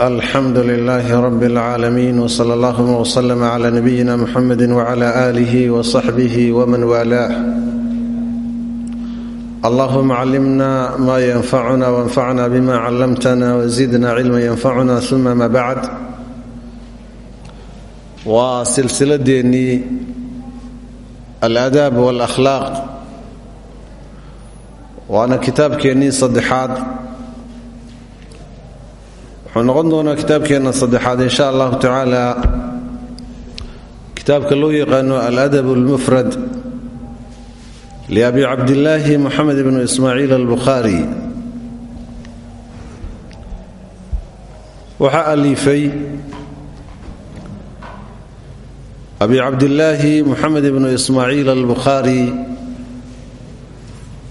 alxamdu lilaahi rab اlcaalamiin wsala allahuma wslm cla nabiyina muxamedi wcla alih wsaxbih wman waalaah allahuma callimna ma yanfacuna wanfacna bima callamtna wzidna cilma yanfacuna uma ma bacd waa silsiladeennii alaadaab wاlakhlaaq waana kitaabkeennii saddexaad wuxuu noqon doonaa kitaabkeenna saddexaad insha allahu tacaala. Kitaabka loo yaqaano aladab lmufrad liabi cabdillaahi moxamed ibnu ismaaciil albukhaari. Waxaa aliifay abi cabdillaahi moxamed ibnu ismaaciil albukhaari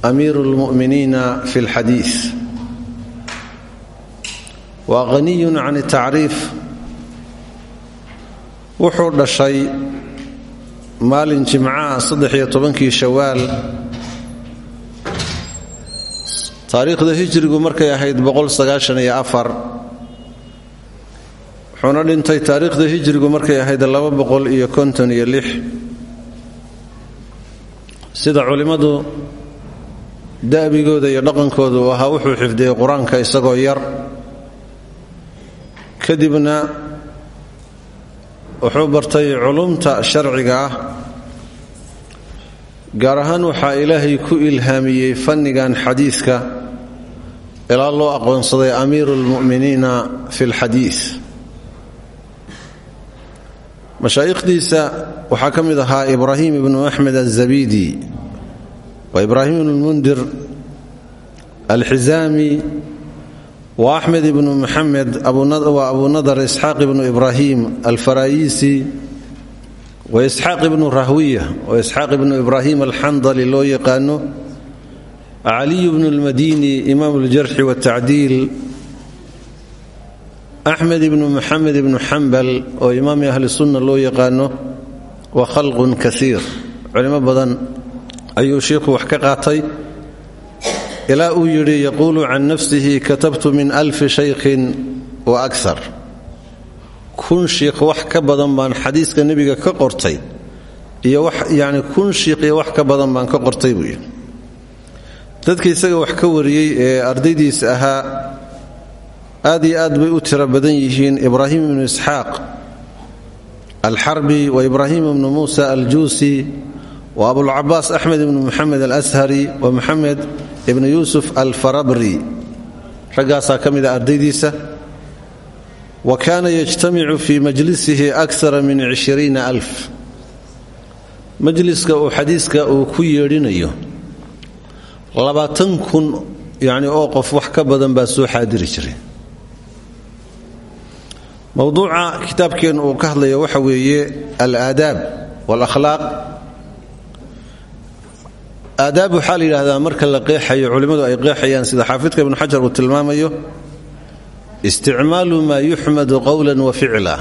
amiiru lmu'miniina fi lxadiid waa haniyun can tacriif. Wuxuu dhashay maalin jimcaha saddex-iyo tobankii shawaal. Taariikhda hijrigu markay ahayd boqolsagaashaniyo afar. Wuxuuna dhintay taariikhda hijrigu markay ahayd laba boqol iyo konton iyo lix. Sida culimmadu da'bigooda iyo dhaqankooda uu ahaa wuxuu xifdiyey qur'aanka isagoo yar kadibna wuxuu bartay culumta sharciga ah. Gaar ahaan waxaa ilaahay ku ilhaamiyey fannigan xadiidka ilaa loo aqoonsaday amiiru lmu'miniina fi lxadiid mashaa'ikhdiisa waxaa ka mid ahaa ibraahim ibnu axmed alzabidi wa ibraahim ibnu lmundir alxizaami wa axmed ibnu muxamed waa abu nadar isxaaq ibnu ibraahim alfaraayiisi wa isxaaq ibnu rahwiya wa isxaaq ibnu ibraahim alxandali loo yaqaano caliy bnu lmadini imaam ljarxi watacdiil axmed ibnu muxamed ibnu xambal oo imaami ahli sunna loo yaqaano wa khalqun kaiir culimo badan ayuu shiikhu wax ka qaatay ilaa uu yidhi yaquulu can nafsihi katabtu min alfi shaykhin wa akar kun shiikh wax ka badan baan xadiiska nebiga ka qortay iyo yani kun shiikh iyo wax ka badan baan ka qortay buu yidhi. Isaga wax ka wariyey ee ardaydiisa ahaa aad iyo aad bay u tiro badan yihiin ibraahim ibnu isxaaq alxarbi wa ibraahim ibnu muusa aljuusi wa abulcabaas axmed ibnu muxamed alashari wa ibnu yuusuf alfarabri raggaasaa ka mid a ardaydiisa wa kaana yajtamicu fii majlisihi akara min cishiriina alf. Majliska uu xadiiska uu ku yeedhinayo labaatan kun yacni oo qof wax ka badan baa soo xaadiri jiray. Mowduuca kitaabkeen uu ka hadlaya waxa weeye alaadaab walakhlaaq aadaab waxaa la yidhaahdaa marka la qeexayo culimmadu ay qeexayaan sida xaafidka ibnu xajar uu tilmaamayo isticmaalu maa yuxmadu qowlan wa ficla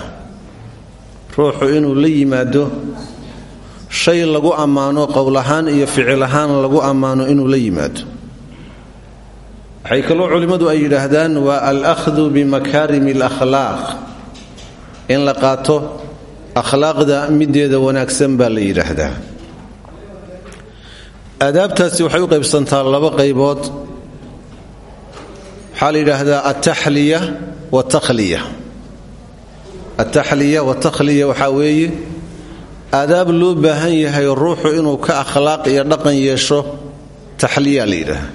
ruuxu inuu la yimaado shay lagu ammaano qowl ahaan iyo ficil ahaan lagu ammaano inuu la yimaado waxay kaloo culimmadu ay yidhaahdaan waa alahdu bimakaarimi alakhlaaq in la qaato akhlaaqda mideeda wanaagsan baa la yidhaahdaa aadaabtaasi waxay u qaybsantaa laba qaybood. Waxaa la yidhaahdaa altaxliya watakhliya altaxliya watakhliya waxaa weeye aadaab loo baahan yahay ruuxu inuu ka akhlaaq iyo dhaqan yeesho taxliya la yidhaaha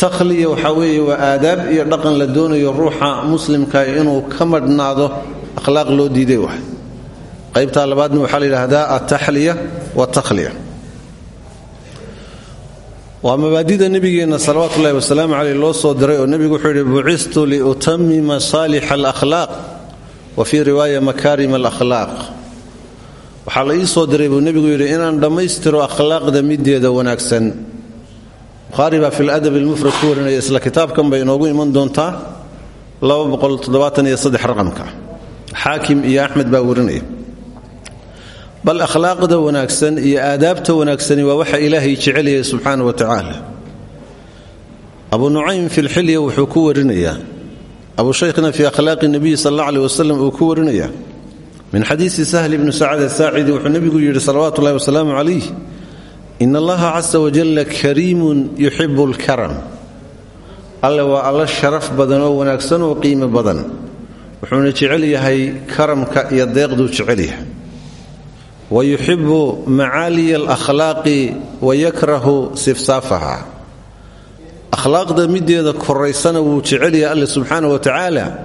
takhliya waxaa weeye waa aadaab iyo dhaqan la doonayo ruuxa muslimka inuu ka madhnaado akhlaaq loo diiday waay. Qaybtaa labaadna waxaa la yidhaahdaa altaxliya watakhliya waa mabaadida nebigeenna salawaatu ullahi wasalaamu caleyh loo soo diray oo nebigu wuxuu yidhi bucistu liutamima saalixa alakhlaaq wa fii riwaaya makaarim alakhlaaq. Waxaa la soo diray buu nebigu yidhi inaan dhammaystiro akhlaaqda mideeda wanaagsan. Bukhaari baa fi ladab ilmufrad ku warinaya isla kitaabkan bay inoogu iman doontaa raqamka. Xaakim iyo axmed baa bal akhlaaqda wanaagsan iyo aadaabta wanaagsani waa waxa ilaahay jeceliyay subxaana wa tacaala. Abu nucaym fi lxilya wuxuu ku warinayaa abu shaykhna fii akhlaaqi nabiyi sal alla aleh wasalam uu ku warinaya min xadiisi sahl bni sacad asaacidi wuxuu nebigu yidhi salawaatu ullahi wasalaamu calayh in allaha casa wajalla kariimun yuxibu lkaram alle waa alla sharaf badan oo wanaagsan oo qiimo badan wuxuuna jecel yahay karamka iyo deeqduu jecel yahay wa yuxibu macaaliya alakhlaaqi wa yakrahu sifsaafaha akhlaaqda mideeda koraysana wuu jecel yahay alle subxaana wa tacaala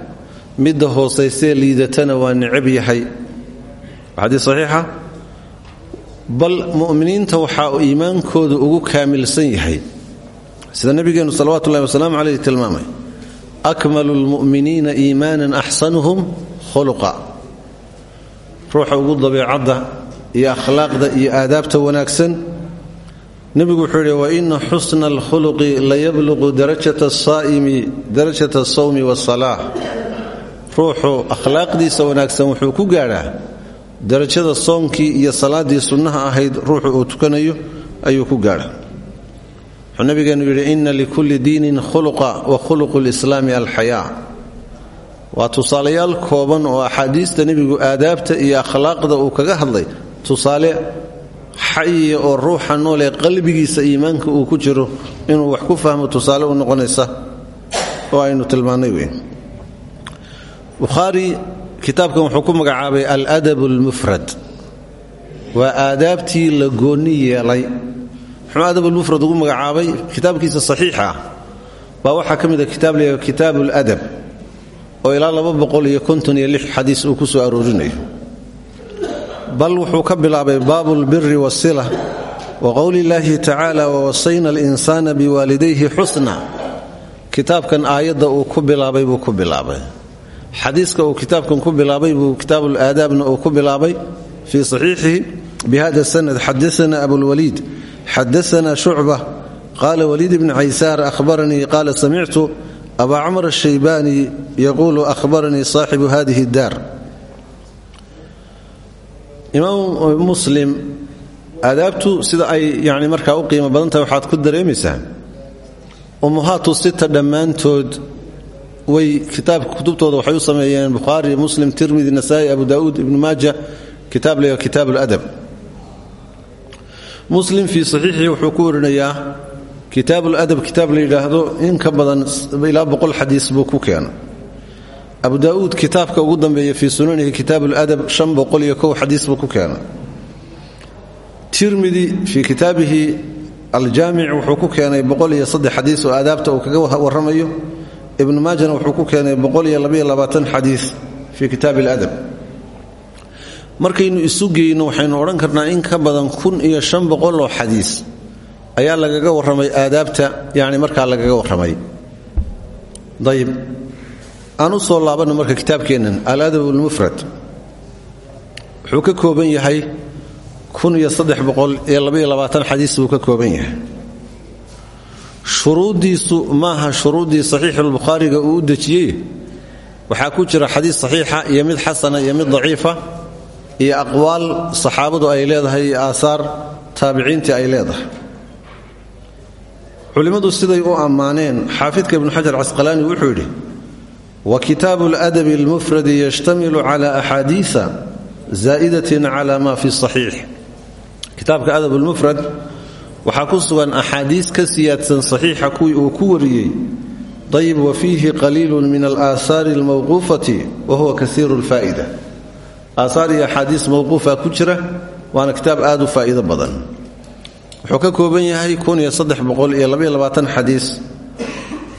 midda hoosaysee liidatana waa necab yahay xadiis saxiixa bal mu'miniinta waxaa iimaankooda ugu kaamilsan yahay sida nabigeennu salawatu ullahi wasalaamu caleyh tilmaamay akmalu lmu'miniina iimaanan axsanuhum khuluqa ruuxa ugu dabeecadda iyo akhlaaqda iyo aadaabta wanaagsan nebigu wuxuu yidhi wa ina xusna alkhuluqi layabluqu darajata asaa'imi darajata asawmi wasalaax ruuxu akhlaaqdiisa wanaagsan wuxuu ku gaadhaa darajada soonkii iyo salaaddii sunnaha ahayd ruuxu uu tukanayo ayuu ku gaadhaa. Wuxuu nabigeenu yidhi inna likulli diinin khuluqa wa khuluqu lislaami alxayaa. Waa tusaalayaal kooban oo axaadiista nebigu aadaabta iyo akhlaaqda uu kaga hadlay tusaale xayiya oo ruuxa noolee qalbigiisa iimaanka uu ku jiro inuu wax ku fahmo tusaale u noqonaysa oo aynu tilmaannay wey bukhaari kitaabkan wuxuu ku magacaabay aladab almufrad. Waa aadaabtii la goonni yeelay. Muxuu adabulmufrad ugu magacaabay? Kitaabkiisa saxiixa ah. Baa waxaa ka mida la kitaab ladab oo ilaa laba boqol iyo konton iyo uu ku soo aroorinayo bal wuxuu ka bilaabay baabu lbiri wasila wa qowli illaahi tacaala wawasayna alinsaana biwaalidayhi xusna. Kitaabkan aayadda uu ku bilaabay buu ku bilaabay. Xadiiska uu kitaabkan ku bilaabay buu kitaabuulaadaabna uu ku bilaabay fii saxiixihi. Bihada sanad xadaana abulwaliid xadaana shucba qaala waliid bni caysaar ahbaranii qaala samictu abaa camr ashaybaani yaquulu ahbaranii saaxibu hadihi daar imaam muslim aadaabtu sida ay yani markaa u qiimo badan tahay waxaad ku dareemaysaa. Ummahaatu sita dhammaantood way kitaabka kutubtooda waxay u sameeyeen bukhaari muslim tirmidi nasaa'i abu daa'uud ibnu maaja. Kitaab la kitaab aladab muslim fii saxiixii wuxuu ku warinayaa kitaab ladab kitaab la yidhaahdo in ka badan ilaa boqol xadiis buu ku keena abu daa'uud kitaabka ugu dambeeya fii sunanihi kitaab ladab shan boqol iyo kow xadiis buu ku keena tirmidi fii kitaabihi aljaamic wuxuu ku keenay xadiis oo aadaabta uu kaga warramayo. Ibnu maajana wuxuu ku keenay xadiis fii kitaab aladab markaynu isu geyno waxaynu odhan karnaa in ka badan kun iyo shan boqol oo xadiis ayaa lagaga warramay aadaabta yani markaa lagaga warramay. Ayib aan u soo laabanno marka kitaabkeennan aladab almufrad. Wuxuu ka kooban yahay xadiis buu ka kooban yahay. Shuruuddiisu maaha shuruuddii saxiixulbukhaariga uu u dejiyey. Waxaa ku jira xadiis saxiixa iyo mid xasana iyo mid daciifa iyo aqwaal saxaabadu ay leedahay iyo aasaar taabiciintii ay leedahay. Culimmadu siday u ammaaneen xaafidka ibnu xajar casqalaani wuxuu yidhi wa kitaabu aladabi almufradi yashtamilu cala axaadiisa zaa'idatin cala ma fi saxiix kitaabka adab almufrad waxaa ku sugan axaadiis ka siyaadsan saxiixa kuwii uu ku wariyey. Ayib wa fiihi qaliilun min alaasaari almawquufati wa huwa kasiiru lfaa'ida aasaar iyo axaadiis mawquufa ku jira waana kitaab aad u faa'iido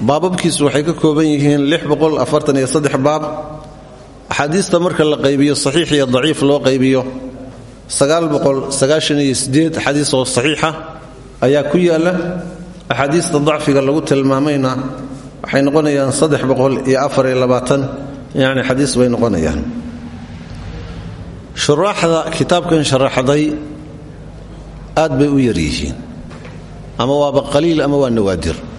baababkiisu waxay ka kooban yihiin baab. Axaadiista marka la qaybiyo saxiix iyo daciif loo qaybiyo xadiis oo saxiixa ayaa ku yaalla axaadiista dacfiga lagu tilmaamayna waxay noqonayaan yani xadiis bay noqonayaan. Shuraaxda kitaabkan sharaxday aad bay u yar yihiin ama waaba qaliil ama waa nawaadir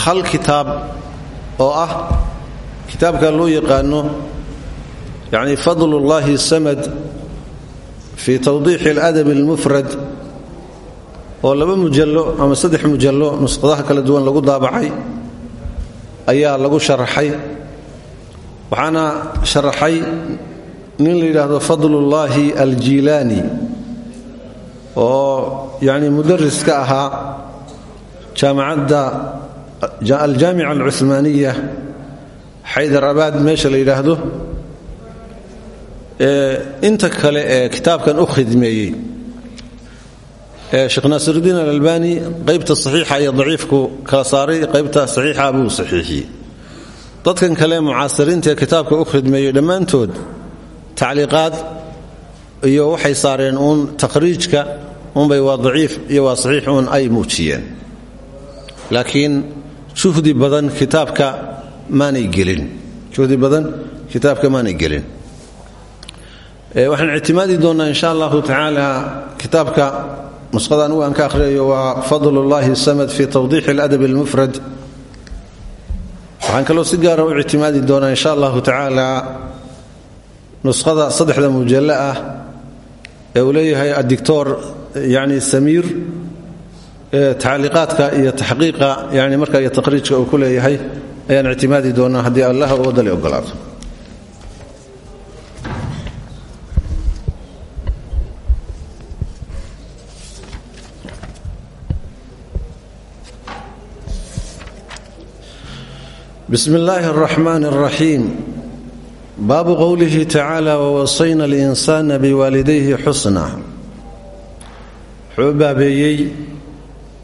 hal kitaab oo ah kitaabka loo yaqaano yani fadl ullahi samad fii tawdiixi aladab almufrad oo laba mujallo ama saddex mujallo nusqadaha kala duwan lagu daabacay ayaa lagu sharaxay. Waxaana sharaxay nin la yidhaahdo fadlullaahi aljiilaani oo yacni mudaris ka ahaa jaamacadda aljaamica alcuhmaaniya xaydarabaad meesha la yidhaahdo inta kale ee kitaabkan u khidmeeyey sheekh naasirudiin alalbani qaybta saxiixa iyo daciifku kala saaray qaybta saxiixa buu saxiixiyey dadkan kale mucaasiriinta ee kitaabka u khidmeeyey dhammaantood tacliiqaad iyo waxay saareen uun takhriijka unbay waa daciif iyo waa saxiix uun ay muujiyeen laakiin juhdi badan kitaabka maanay gelin. Juhdi badan kitaabka maanay gelin. Waxaan ictimaadi doonnaa insha allahu tacaala kitaabka nusqada anugu aan ka akhriyayo waa fadl samad fi tawdiix aladab almufrad. Waxaan kaloo si gaara u ictimaadi doonaa insha allahu tacaala nusqada saddexda mujallo ah ee uu leeyahay adictor yani samiir tacliiqaadka iyo taxqiiqa yani marka iyo taqhriijka uu ku leeyahay ayaan ictimaadi doonaa haddii allah wadali ogolaado bsm اllahi الرaxman الraxiim baabu qowlihi tacaala wawasayna اlinsana biwaalidayhi xusna wuxuu u baabeeyey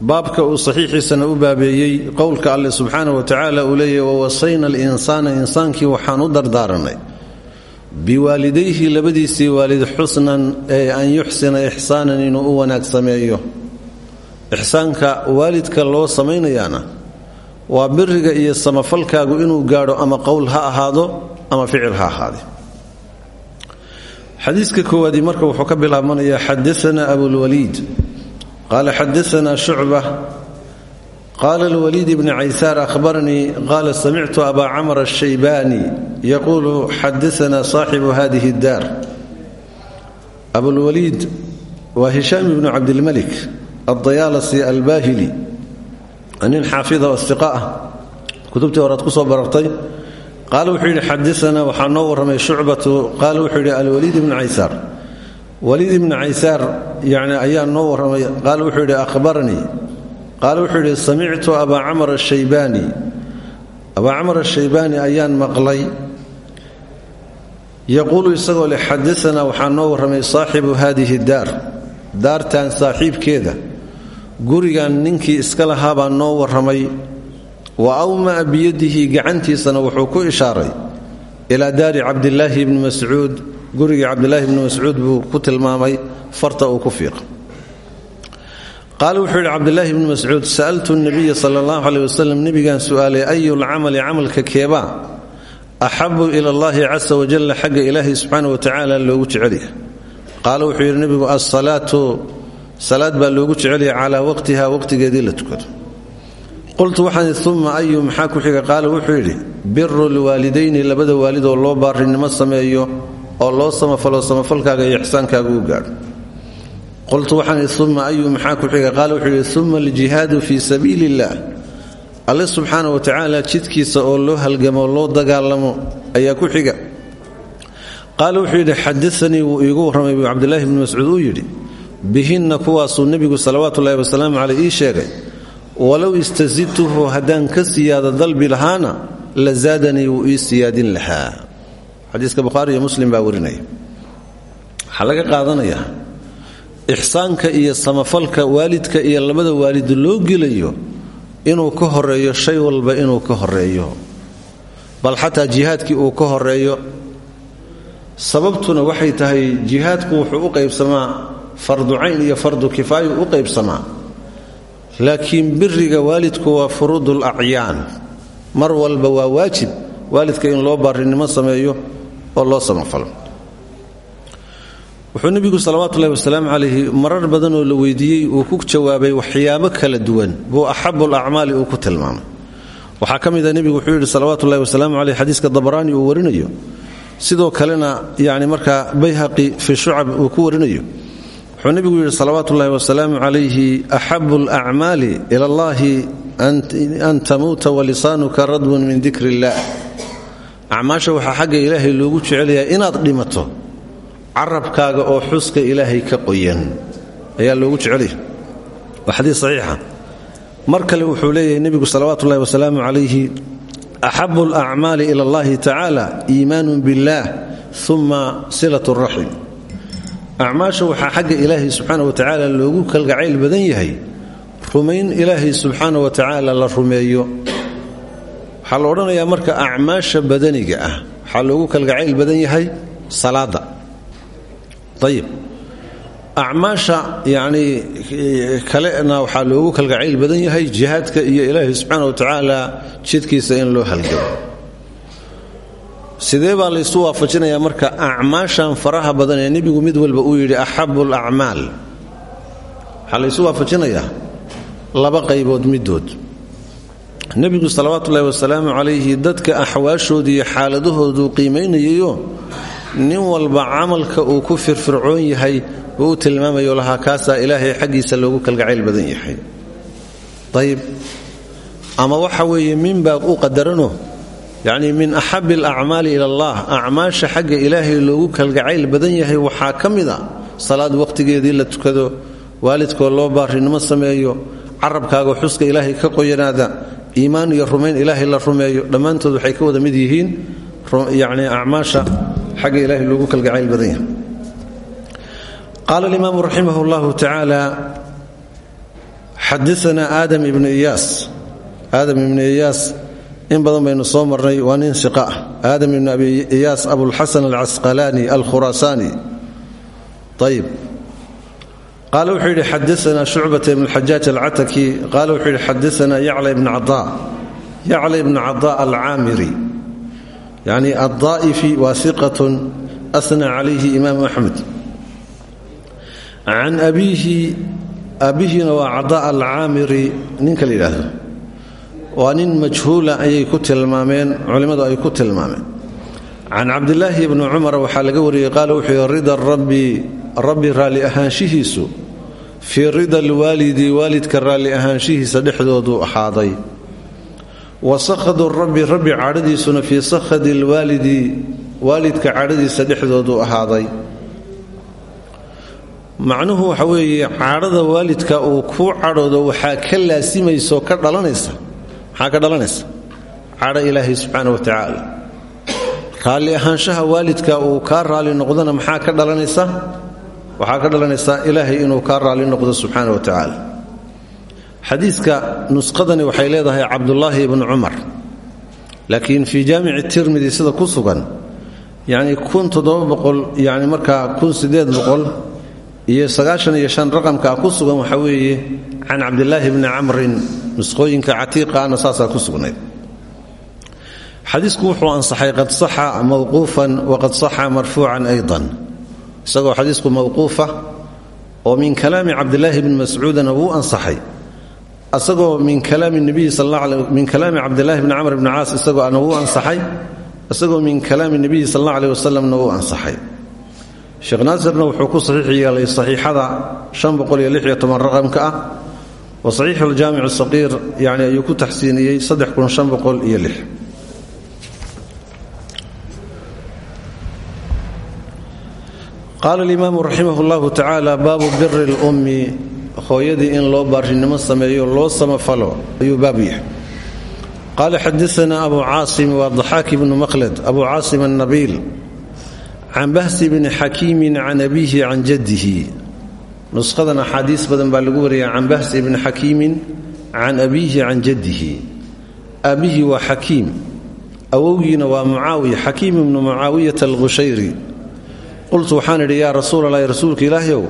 baabka uu saxiixiisana u baabeeyey qowlka alle subxaanah wa tacaala uu leeyahy wawasayna alinsaana insaankii waxaan u dardaaranay biwaalidayhi labadiisii waalid xusnan ee an yuxsina ixsaanan inuu u wanaag sameeyo ixsaanka waalidka loo samaynayaana waa biriga iyo samafalkaagu inuu gaadho ama qowl ha ahaado ama ficil ha ahaade. Xadiiska koowaadii marka wuxuu ka bilaabanayaa xadaana abulwaliid qaala xadaana shucba qaala alwaliid bni caysaar ahbaranii qaala samictu abaa camr ashaybaani yaquulu xadaana saaxibu hadihi اddaar abulwaliid waa hishaam ibnu cabdilmalik aldayaalasi albaahili nin xaafida oo iqa ah kutubtii horead ku soo barartay qaala wuxuu yidhi xadaana waxaa noo warramay shucbatu qaala wuxuu yidhi alwaliid ibni caysaar waliid ibni caysaar yani ayaa noo warramay qaala wuxuu yidhi ahbaranii qaala wuxuu yidhi samictu abaa camr ashaybaani abaa camr ashaybaani ayaan maqlay. Yaquulu isagoo leh xadaana waxaa noo warramay saaxibu haadihi daar. Daartan saaxiibkeeda. Gurigan ninkii iska lahaabaa noo warramay. Wa awmaa biyadihi gacantiisana wuxuu ku ishaaray. Ilaa daari cabdilaahi bni mascuud gurigii cabdilaahi bni mascuud buu ku tilmaamay farta uu ku fiiqa qaala wuxuu yidhi cabdilaahi bni mascuud sa'altu nabiya sala allahu caleh wasalam nebigaan su'aalay ayu lcamali camalka keebaa? Axabu ila allahi casa wajalla xagga ilaahay subxaana wa tacaala loogu jecelyahay qaala wuxuu yidhi nebigu asalaatu salaad baa loogu jecelyahay calaa waqtiha waqtigeedii la tukado. Qultu waxaan uma ayu maxaa ku xiga? Qaala wuxuu yidhi biru lwaalidayni labada waalidoo loo baarinimo sameeyo oo loo samafalo samafalkaaga iyo ixsaankaaga u gaadho. qultu waxaan uma ayu maxaa ku xiga? Qaala wuxuu yidhi uma aljihaadu fii sabiili illah alle subxaana wa tacaala jidkiisa oo loo halgamo loo dagaalamo ayaa ku xiga. Qaala wuxuu yidhi xadaanii wuu iigu warramay buu cabdilaahi bni mascuud uu yidhi. Bihinna kuwaasuu nebigu salawaatu ullahi wasalaamu caleyh ii sheegay walow istasidtuhu haddaan ka siyaado dalbi lahaana la zaadanii wuu ii siyaadin lahaa xadiiska bukhaari iyo muslim baa warinaya waxaa laga qaadanayaa ixsaanka iyo samafalka waalidka iyo labada waalid loo gelayo inuu ka horeeyo shay walba inuu ka horeeyo bal xataa jihaadkii uu ka horeeyo sababtuna waxay tahay jihaadku wuxuu u qaybsamaa fardu cayn iyo fardu kifaayu u qaybsamaa. Laakiin biriga waalidku waa furuudul acyaan. Mar walba waa waajib waalidka in loo baarinimo sameeyo oo loo samafalo wuxuu nebigu salawaatuulahi wasalaamu calayhi marar badan oo la weydiiyey uu ku jawaabay waxyaabo kala duwan buu axabul acmaali uu ku tilmaamay. Waxaa ka nebigu wuxuu yidhi salawatullahi wasalaamu caleyh xadiiska uu warinayo. Sidoo kalena yani markaa bayhaqi fi shucab uu ku warinayo. Wuxuu nebigu yidhi salawaatu ullahi wasalaamu calayhi axabu alacmaali ila allahi an tamuuta walisaanuka radwun min illaah acmaasha waxaa xagga ilaahay loogu jecelyahay inaad dhimato carabkaaga oo xuska ilaahay ka qoyan. Ayaa loogu jecelyahay. Waa xadiis saxiixa. Mar kale wuxuu leeyahay nebigu salawaatu ullahi wasalaamu calayhi axabu alacmaali ila allahi tacaala iimaanun billaah uma silat raxim acmaasha waxaa xagga ilaahay subxaana wa tacaala loogu kalgacayl badan yahay. Rumayn ilaahay subxaana wa tacaala la rumeeyo waxaa la odhanayaa marka acmaasha badaniga ah waxaa loogu kalgacayl badan yahay salaada. Ayib acmaasha yacnii kalena waxaa loogu kalgacayl badan yahay jihaadka iyo ilaahay subxaana wa tacaala jidkiisa in loo halgabo sidee baa laysu waafajinayaa marka acmaashan faraha badan ee nebigu mid walba uu yidhi axabu alacmaal waxaa laysu waafajinayaa laba qaybood middood nebigu salawaatuullahi wasalaamu calayhi dadka axwaashooda iyo xaaladahoodu qiimaynayayo nin walba camalka uu ku firfircoon yahay uu u tilmaamayo lahaa kaasaa ilaahay xaggiisa loogu kalgacayl badan yahay. Ayib ama waxa weeye minbaab u qadarano yacnii min axabi alacmaali ila allah acmaasha xagga ilaahay loogu kalgacayl badan yahay waxaa ka mid a salaad wakhtigeedii la tukado waalidkoo loo baarinimo sameeyo carabkaaga xuska ilaahay ka qoyanaada iimaan iyo rumayn ilaahay la rumeeyo dhammaantood waxay ka wada mid yihiin yacnii acmaasha xagga ilaahay loogu kalgacayl badan yahay. Qaala alimaamu raximah allahu tacaala xadaana aadam ibnu iyaas. Aadam ibnu iyaas in badan baynu soo marnay waa nin siqa ah. Aadam ibnu abi iyaas abulxasan alcasqalaani alkhuraasaani ayib qaala wuxuu yidhi xadaana shucbata ibn xajaaj alcataki qaala wuxuu yidhi xadaana yacla ibn cadaa yacla ibn cadaa alcaamiri yacni addaa'ifi waa siqatun asna calayhi imaamu axmed can abiihi aabbihiina waa cadaa alcaamiri ninka la yidhaahdo waa nin majhuula ayay ku tilmaameen culimmadu ay ku tilmaameen can cabdilaahi bni cumar waxaa laga wariyey qaala wuxuu yidhi rida rabbi rabbi raalli ahaanshihiisu fii rida alwaalidi waalidka raalli ahaanshihiisa dhexdooduu ahaaday. Wa sakhadu rabbi rabbi cadhadiisuna fii sakhadi alwaalidi waalidka cadhadiisa dhexdooduu ahaaday. Macnuhu waxa weeye cadhada waalidka uu kuu cadhoodo waxaa ka laasimayso ka dhalanaysa maxaa ka dhalanaysa? Cadho ilaahay subxaana wa tacaala. Raalli ahaanshaha waalidka uu kaa raalli noqdona maxaa ka dhalanaysa waxaa ka dhalanaysaa ilaahay inuu kaa raalli noqdo subxaana wa tacaala. Xadiidka nusqadani waxay leedahay cabdulaahi ibnu cumar. Laakiin fii jaamici tirmidi sida ku sugan yacni kun toddoba boqol yacni markaa kun siddeed boqol iyo sagaashan iyo shan ku sugan waxa weeye can cabdilaahi bni camrin nusqooyinka catiiqaana saasaa ku sugnayd. Xadiisku wuxuu ansaxay qad saxa mawquufan waqad saxa marfuucan aydan isagoo xadiisku mawquufa oo min kalaami cabdilaahi bni mascuudana wuu ansaxay isagoo min kalaami nabiyi min kalaami cabdilaahi bni camr bni caas isagoo ana wuu ansaxay isagoo min kalaami nabiyi sal alla aleh wasalamna wuu ansaxay. Sheekh naasirna wuxuu ku saxiix yeelay saxiixada raqamka ah wa saxiixu aljaamic saqiir yani ayuu ku taxsiiniyey iyo qaala alimaamu raximah llahu tacaala baabu biri lummi hooyadii in loo baarinimo sameeyo loo samafalo ayuu baab yahay qaala xadaana abu caasim waa daxaak ibnu maqled abu caasim annabiil can bahsi bni xakiimin can abiihi can jaddihi nushadan axaadiis badan baa lagu wariyaa can bahsi bni xakiimin can abiihi can jaddihi aabbihii waa xakiim awowgiina waa mucaawiya xakiim ibnu mucaawiyata alqushayri qultu waxaan idhi yaa rasuulalahi rasuulka ilaahyow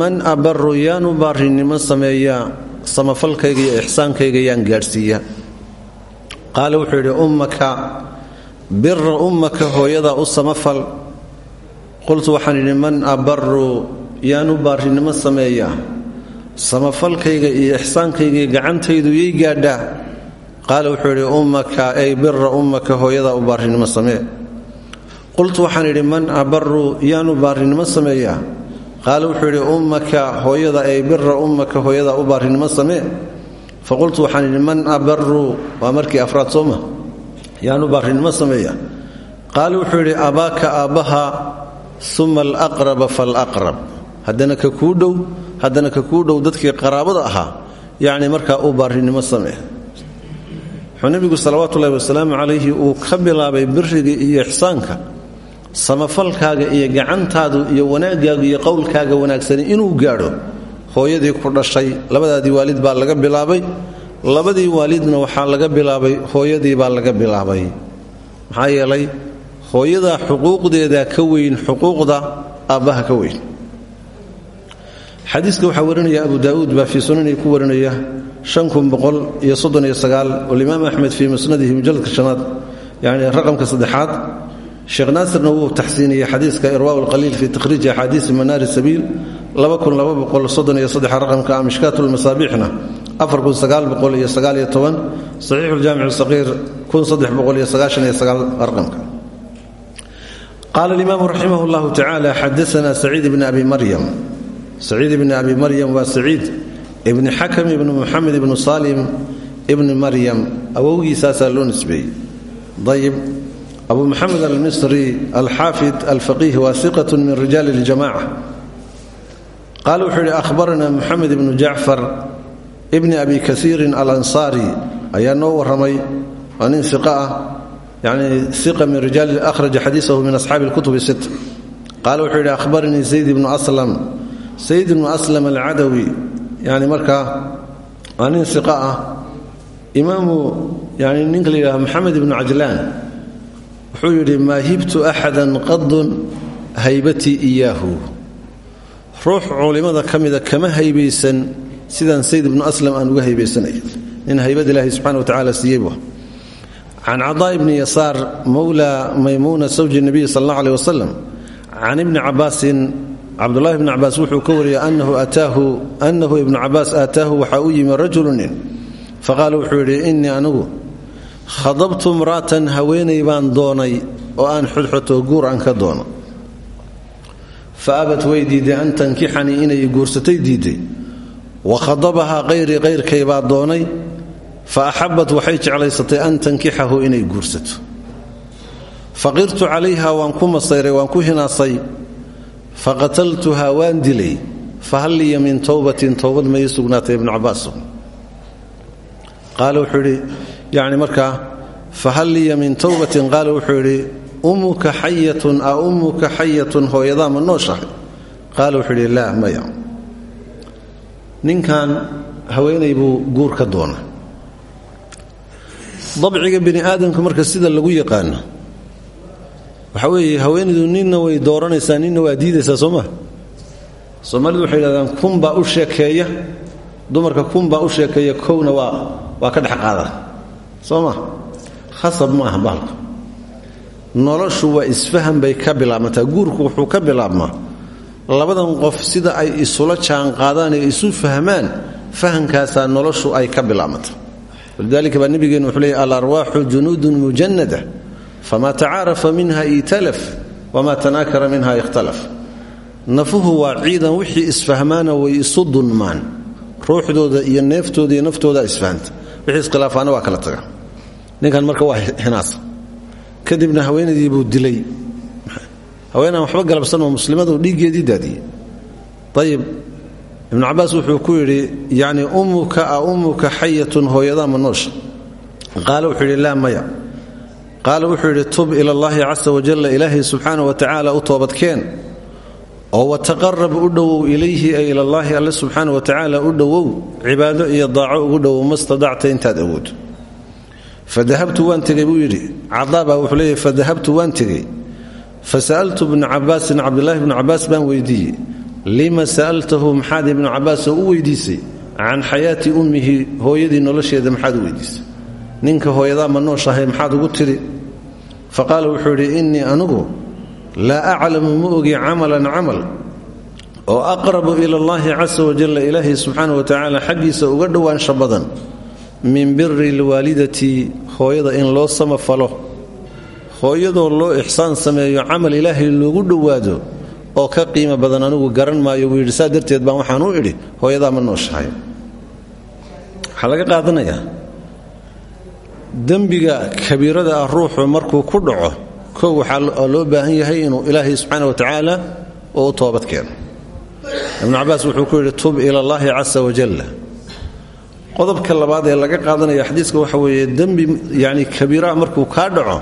man abaru yaanu baarinimo sameeyaa samafalkayga iyo ixsaankayga yaan gaadhsiiya. Qaala wuxuu yidhi ummaka bira ummaka hooyadaa u samafal. Qultu waxaan idhi man abaru yaanu baarinimo sameeyaa samafalkayga iyo ixsaankayga gacantaydu yay gaadhaa. Qaala wuxuu yidhi ummaka ay bira ummaka hooyadaa u baarinimo samee qultu waxaan idhi man abaru yaanu baarinimo sameeyaa? Qaala wuxuu yidhi ummaka hooyada ay bira ummaka hooyadaa u baarinimo samee? Faqultu waxaan idhi man abaru waa markii afraad sooma yaanu baarinimo sameeya qaali wuxuu yidhi abaaka aabbaha uma alaqraba falaqrab. Haddana ka kuu dhow haddana ka kuu dhow dadkii qaraabada ahaa yacni markaa uu baarinimo samee. Wuxuu nebigu salawaatuullahi wasalaamu calayhi uu iyo ixsaanka samafalkaaga iyo gacantaadu iyo wanaaggaagu iyo qowlkaaga wanaagsani inuu gaadho hooyadii ku dhashay labadaadii waalid baa laga bilaabay labadii waalidna waxaa laga bilaabay hooyadii baa laga bilaabay. Maxaa yeelay hooyadaa xuquuqdeeda ka weyn xuquuqda aabbaha ka weyn. Xadiiska waxaa warinaya abu daauud baa fii sunanii ku warinaya oo imaam axmed fii musnadihi mujaladka shanaad yani raqamka saddexaad sheekh naasirna wuu taxsiiniyey xadiiska irwaa lqaliil fii takhriiji axaadiisi manaari sabiil raqamka mishkaat lmasaabiixna saxiixu ljaamic saqiir raqamka. Qaala alimaamu raximah llahu tacaala xadaana saciid bni abi maryam. Saciid ibni abi maryam waa saciid ibni xakam ibni muxamed ibnu salim ibni maryam. Awowgiisaasaa loo nisbeeyey. Ayib abu muxamed almisri alxaafid alfaqiih waa iqat min rijaali اljamaca qaal wuxuu yidhi ahbaranaa muxamed ibnu jacfar ibni abi kaiirin alansaari ayaa noo warramay waa nin iqa ah yani iqa min rijaali ahraja xadiisahu min asxaabi اlkutub sit qaala wuxuu yidhi ahbaranii zayd ibnu aslam. Sayd ibnu aslam alcadawi yani markaa waa nin iqa ah imaamu yani ninka la yidhaha maxamed ibnu cajlaan wuxuu yidhi maa hibtu axadan qadun haybatii iyaahu. Ruux culimada ka mida kama haybaysan sidaan sayd ibnu aslam aan uga haybaysanay nin haybad ilaahi subxana wa tacala siiyeybu can cadaa ibni yasaar mowla maymuuna sawji nabiyi sal allah aleh wasalam can ibni cabaasin cabdulahi bni cabaas wuxuu ka wariyey anahu ibnu cabaas aataahu waxaa u yimi rajulu nin. Faqaala wuxuu yidhi khadabtu mra'atan haweenay baan doonay oo aan xudxoto guur aan ka doono. Fa abat way diiday an tankixanii inay guursatay diiday wa khadabahaa qayrii qayrkay baa doonay. Fa axabbat waxay jeclaysatay an tankixahu inay guursato. Faqirtu calayha waan ku masayray waan ku hinaasay. Faqataltuhaa waan dilay. Fahal liya min towbatin towbad ma ii sugnaatay ibnu cabaas qaala wuxuu yani markaa fahal liya min towbatin qaala wuxuu yidhi ummuka xayatun a ummuka xayatun hooyadaa ma nooshahay qaala wuxuu yidhi laa maya ninkan haweenay buu guur ka doona dabciga bini aadamka marka sida lagu yaqaano waxa weeye haweenaydu ninna way dooranaysaa ninna waa diidaysaa soo maa soomaalidu waxay yidhahdaan kunbaa u sheekeeya dumarka kunbaa u sheekeeya kowna waa waa ka dhex qaada soo ma khasab ma aha bahalka noloshu waa isfaham bay ka bilaabmataa. Guurku wuxuu ka bilaabmaa. Labadan qof sida ay isula jaanqaadaan ee isu fahmaan fahamkaasaa noloshu ay ka bilaabmata walidaalika baa nabigeennu wuxuu leeyay alarwaaxu junuudun mujanada fama tacaarafa minha italaf wama tanaakara minha ikhtalaf. Nafuhu waa ciidan wixii isfahmaana way isu dunmaan ruuxdooda iyo neeftooda iyo naftooda isfahanta wixii iskhilaafaana waa kala taga. Ninkan marka waa hinaasa kadibna haweenaydii buu dilay. Haweenaan waxba galabsanoo muslimadu dhiiggeedii daadiyey. Ayib ibnu cabaas wuxuu ku yidhi yani ummuka a ummuka xayatun hooyadaa ma noosha qaala wuxuu yidhi laa maya. Qaala wuxuu yidhi tub ila allahi casa wajalla ilaahay subxaana wa tacaala u toobadkeen oo wataqarab u dhowow ilayhi ay ilallaahi alle subxaana wa tacaala u dhowow cibaado iyo daaco ugu dhowow mastadacta intaad awoodo fadahabtu waan tegey buu yidhi. Cadaabaa wuxuu leeyahy fadahabtu waan tegey. Fasa'altu bna cabaasin cabdulaahi bnu cabaas baan weydiiyey. Lima sa'altahu maxaad ibnu cabaasoo u weydiisay? Can xayaati ummihi hooyadii nolosheeda maxaad u ninka hooyadaa ma nooshahay maxaad ugu tidhi fa qaala wuxuu yidhi innii anigu laa aclamu ma ogi camalan camal oo aqrabu ila allahi casa wajalla ilaahay subxaana wa tacaala xaggiisa uga dhowaansha badan min biri lwaalidati hooyada in loo samafalo hooyadoo loo ixsaan sameeyo camal ilaahay loogu dhowaado oo ka qiimo badan anigu garan maayo buu yidhi. Saa darteed baan waxaan u idhi hooyadaa ma nooshahay waxaa laga qaadanayaa dembiga kabiirada ah ruuxu markuu ku dhaco kow waxaa loo baahan yahay inuu ilaahay subxaana wa tacaala oo u toobad keeno. Ibnu cabaas wuxuu ku yidhi tub ila allaahi casa wajalla qodobka labaad ee laga qaadanaya xadiiska waxa weeye dembi yacni kabiiraha markuu kaa dhaco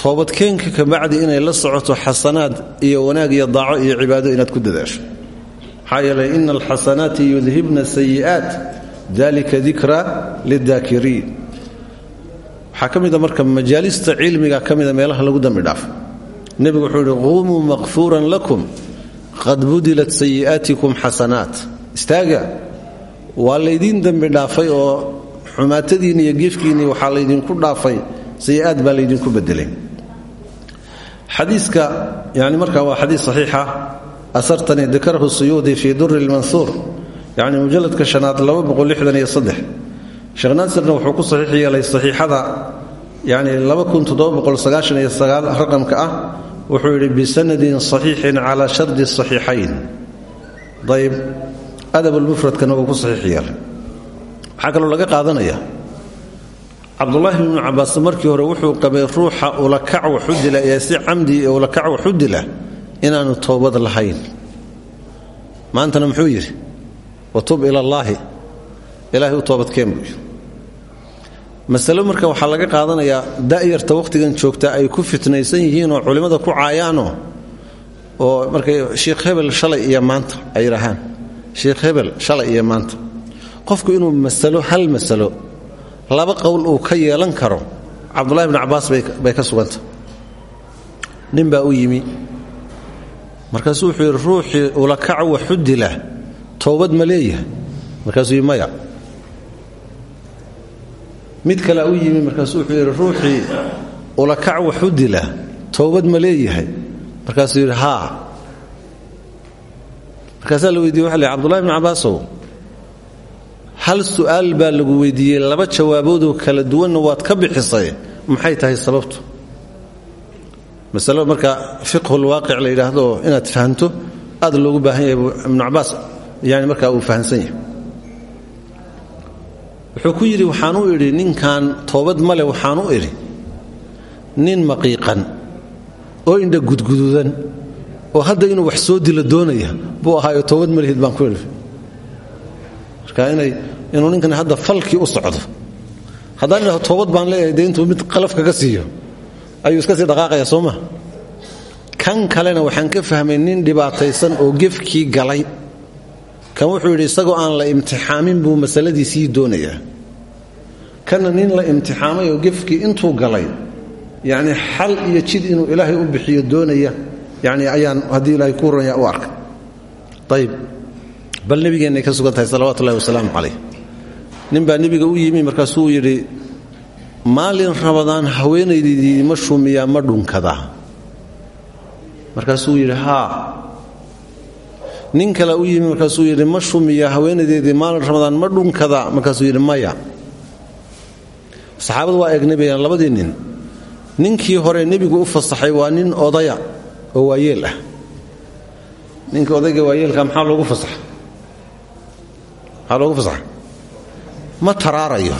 toobadkeenka kabacdi inay la socoto xasanaad iyo wanaag iyo daaco iyo cibaado inaad ku dadaasho. Maxaa yeelay ina alxasanaati yudhibna sayi'aat dalika dikra lidaakiriin waxaa marka majaalista cilmiga ka meelaha lagu dambi dhaafo nebigu wuxuu yidhi qumuu maqfuuran lakum qad budilat sayi'aatikum xasanaat. Istaaga waa laydiin dhaafay oo xumaatadiinni iyo gefkiinni waxaa laydinku dhaafay sayi'aad baa laydinku bedelay xadiiska yani marka waa xadiis saxiixa asartani dakarahu suyuudi fii duri lmansuur yani mujaladka shanaad sheekh naasirna wuxuu ku saxiix yeelay saxiixada yani raqamka ah wuxuu yidhi bisanadin saxiixin calaa shardi saxiixayn. Ayb adabulmufradkana wuu ku saxiix yeelay. Waxaa kaloo laga qaadanaya cabdulaahi bnu cabaas markii hore wuxuu qabay ruuxa ulakac waxu dila ee si camdi ee ulakac waxu dila inaanu toobad lahayn. Maantana muxuu yidhi watub ila allaahi ilaahay u toobadkeen buu yidhi. Masalo marka waxaa laga qaadanayaa da'yarta wakhtigan joogta ay ku fitnaysan yihiin oo culimmada ku caayaanoo oo markay sheikh hebel shalay iyo maanta ay yidhaahaan sheikh hebel shalay iyo maanta. Qofku inuu masalo hal masalo laba qowl uu ka yeelan karo cabdullahi bnu cabbaas bay ka suganta. Nin baa u yimi. Markaasuu wuxuu yidhi ruuxii ulakac waxu dila toobad ma leeyahay. Markaasuu yidhi mid kalea u yimi markaasuu wuxuu yidhi ruuxii ulakac waxu dila toobad ma leeyahay. Markaasuu yidhi haa. Markaasaa la weydiye waxa la yidhi abdullahi bnu cabbaasow hal su'aal baa lagu weydiiyey laba jawaaboodoo kala duwanna waad ka bixisay maxay tahay sababtu? Masalo marka fiqhulwaaqic la yidhaahdo inaad fahanto aad loogu baahan yahay ibnu cabbaas yani markaa uu fahansan yahay wuxuu ku yidhi waxaan u idhi ninkan toobad male waxaan u idhi nin maqiiqan oo indha gudgududan oo hadda inuu wax soo dilo doonaya buu ahaayo toobad malihid baan ku idhi. Marka inuu ninkan hadda falkii u socdo. Haddaan idhaho toobad baan leeyahay dee mid qalaf kaga siiyo ayuu iska sii dhaqaaqaya soo kan kalena waxaan ka fahmay nin dhibaataysan oo gefkii galay. Kan wuxuu yidhi isagoo aan la imtixaamin buu masaladiisii doonayaa kana nin la imtixaamay oo intuu galay yacni xal iyo jid inuu ilaahay u bixiyo doonaya yani ayaan haddii ilaahay ku ranya u arkay. Ayib bal nebigeennay ka sugan tahay salawatu ullahi wasalaamu calayh. Nin baa nebiga u yimi markaasuu yidhi maalin rabadaan haweenaydaydii ma shumiyaa ma dhunkadaa. Markaasuu yidhi haa. Nin kale u yimi markaasuu yidhi ma shumiyaa haweenaydeedii maalin ramadaan ma dhunkadaa. Markaasuu yidhi maya saxaabadu waa eegnabayaan labadii nin. Ninkii hore nebigu u fasaxay waa nin odaya oo waayeel ah. Ninkii odayga waayeelka maxaa loogu fasaxa maxaa loogu fasaxa ma taraarayo.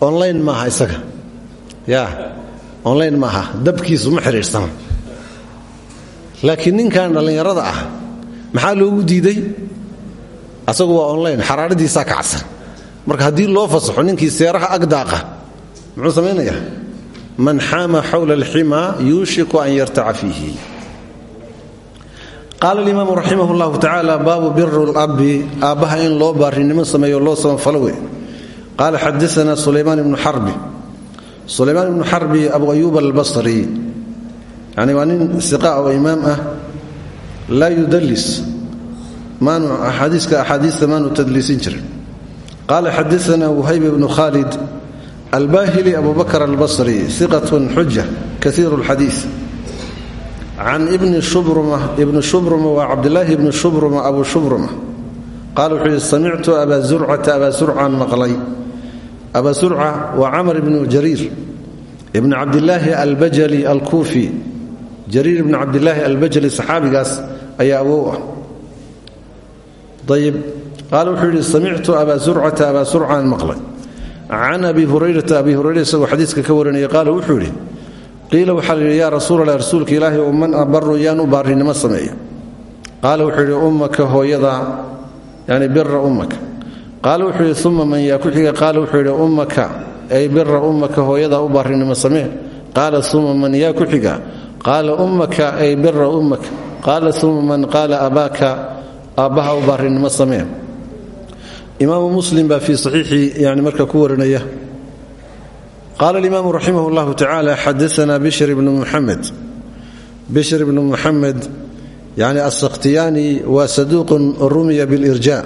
Online maaha isaga. Ya online maaha dabkiisu ma xidhiidhsana laakiin ninkan dhallinyarada ah maxaa loogu diiday? Asagu waa online xaraaradiisaa kacsan marka haddii loo fasaxo ninkii seeraha agdaaqa muxuu samaynayaa? Man xaama xawla alximaa yuushiku an yartaca fiihi. Qaala alimaamu raximah llahu tacaala baabu biru labbi aabbaha in loo baarinimo sameeyo loo samafalo wey qaala xadaana sulaymaan ibnu xarbi. Sulaymaan ibnu xarbi abu ayuub albasri. Yani waa nin siqa ah laa yudalis maanu axaadiiska axaadiista maanu tadliisin jirin qaala xadaana wuhayb ibnu khaalid albahili abu bakr albasri iqatun xuja kaiiru lxadiis can ibni shubruma waa cabdilaahi ibni shubruma abu shubruma qaala wuxuu yidhi samictu abaa zurcata abaa surcan maqlay abaa surca waa camr ibnu jariir ibni cabdilaahi albajali alkuufi jariir ibni cabdilaahi albajali saxaabigaas ayaa awow ah ayib qaala wuxuu yidhi samictu abaa surcata abaa surcaan maqlay can abi hurayrata abi hurayra isagoo xadiiska ka warinaya qaala wuxuu yidhi qiila waxaa la yidhi yaa rasuulallah rasuulka ilaahi oo man abaru yaan u baarinimo sameeya qaala wuxuu yidhi ummaka hooyada yani bira ummaka qaala wuxuu yidhi uma man yaa ku xiga qaala wuxuu yidhi ummaka ay bira ummaka hooyadaa u baarinimo samee qaala uma man yaa ku xiga qaala ummaka ay bira u imaamu muslim baa fii saxiixii yani marka ku warinaya. Qaala alimaamu raximah اllahu tacaala xadaana bishr ibnu muxamed bishr ibnu muxamed yani asakhtiyaani waa saduuqun rumiya bilirja.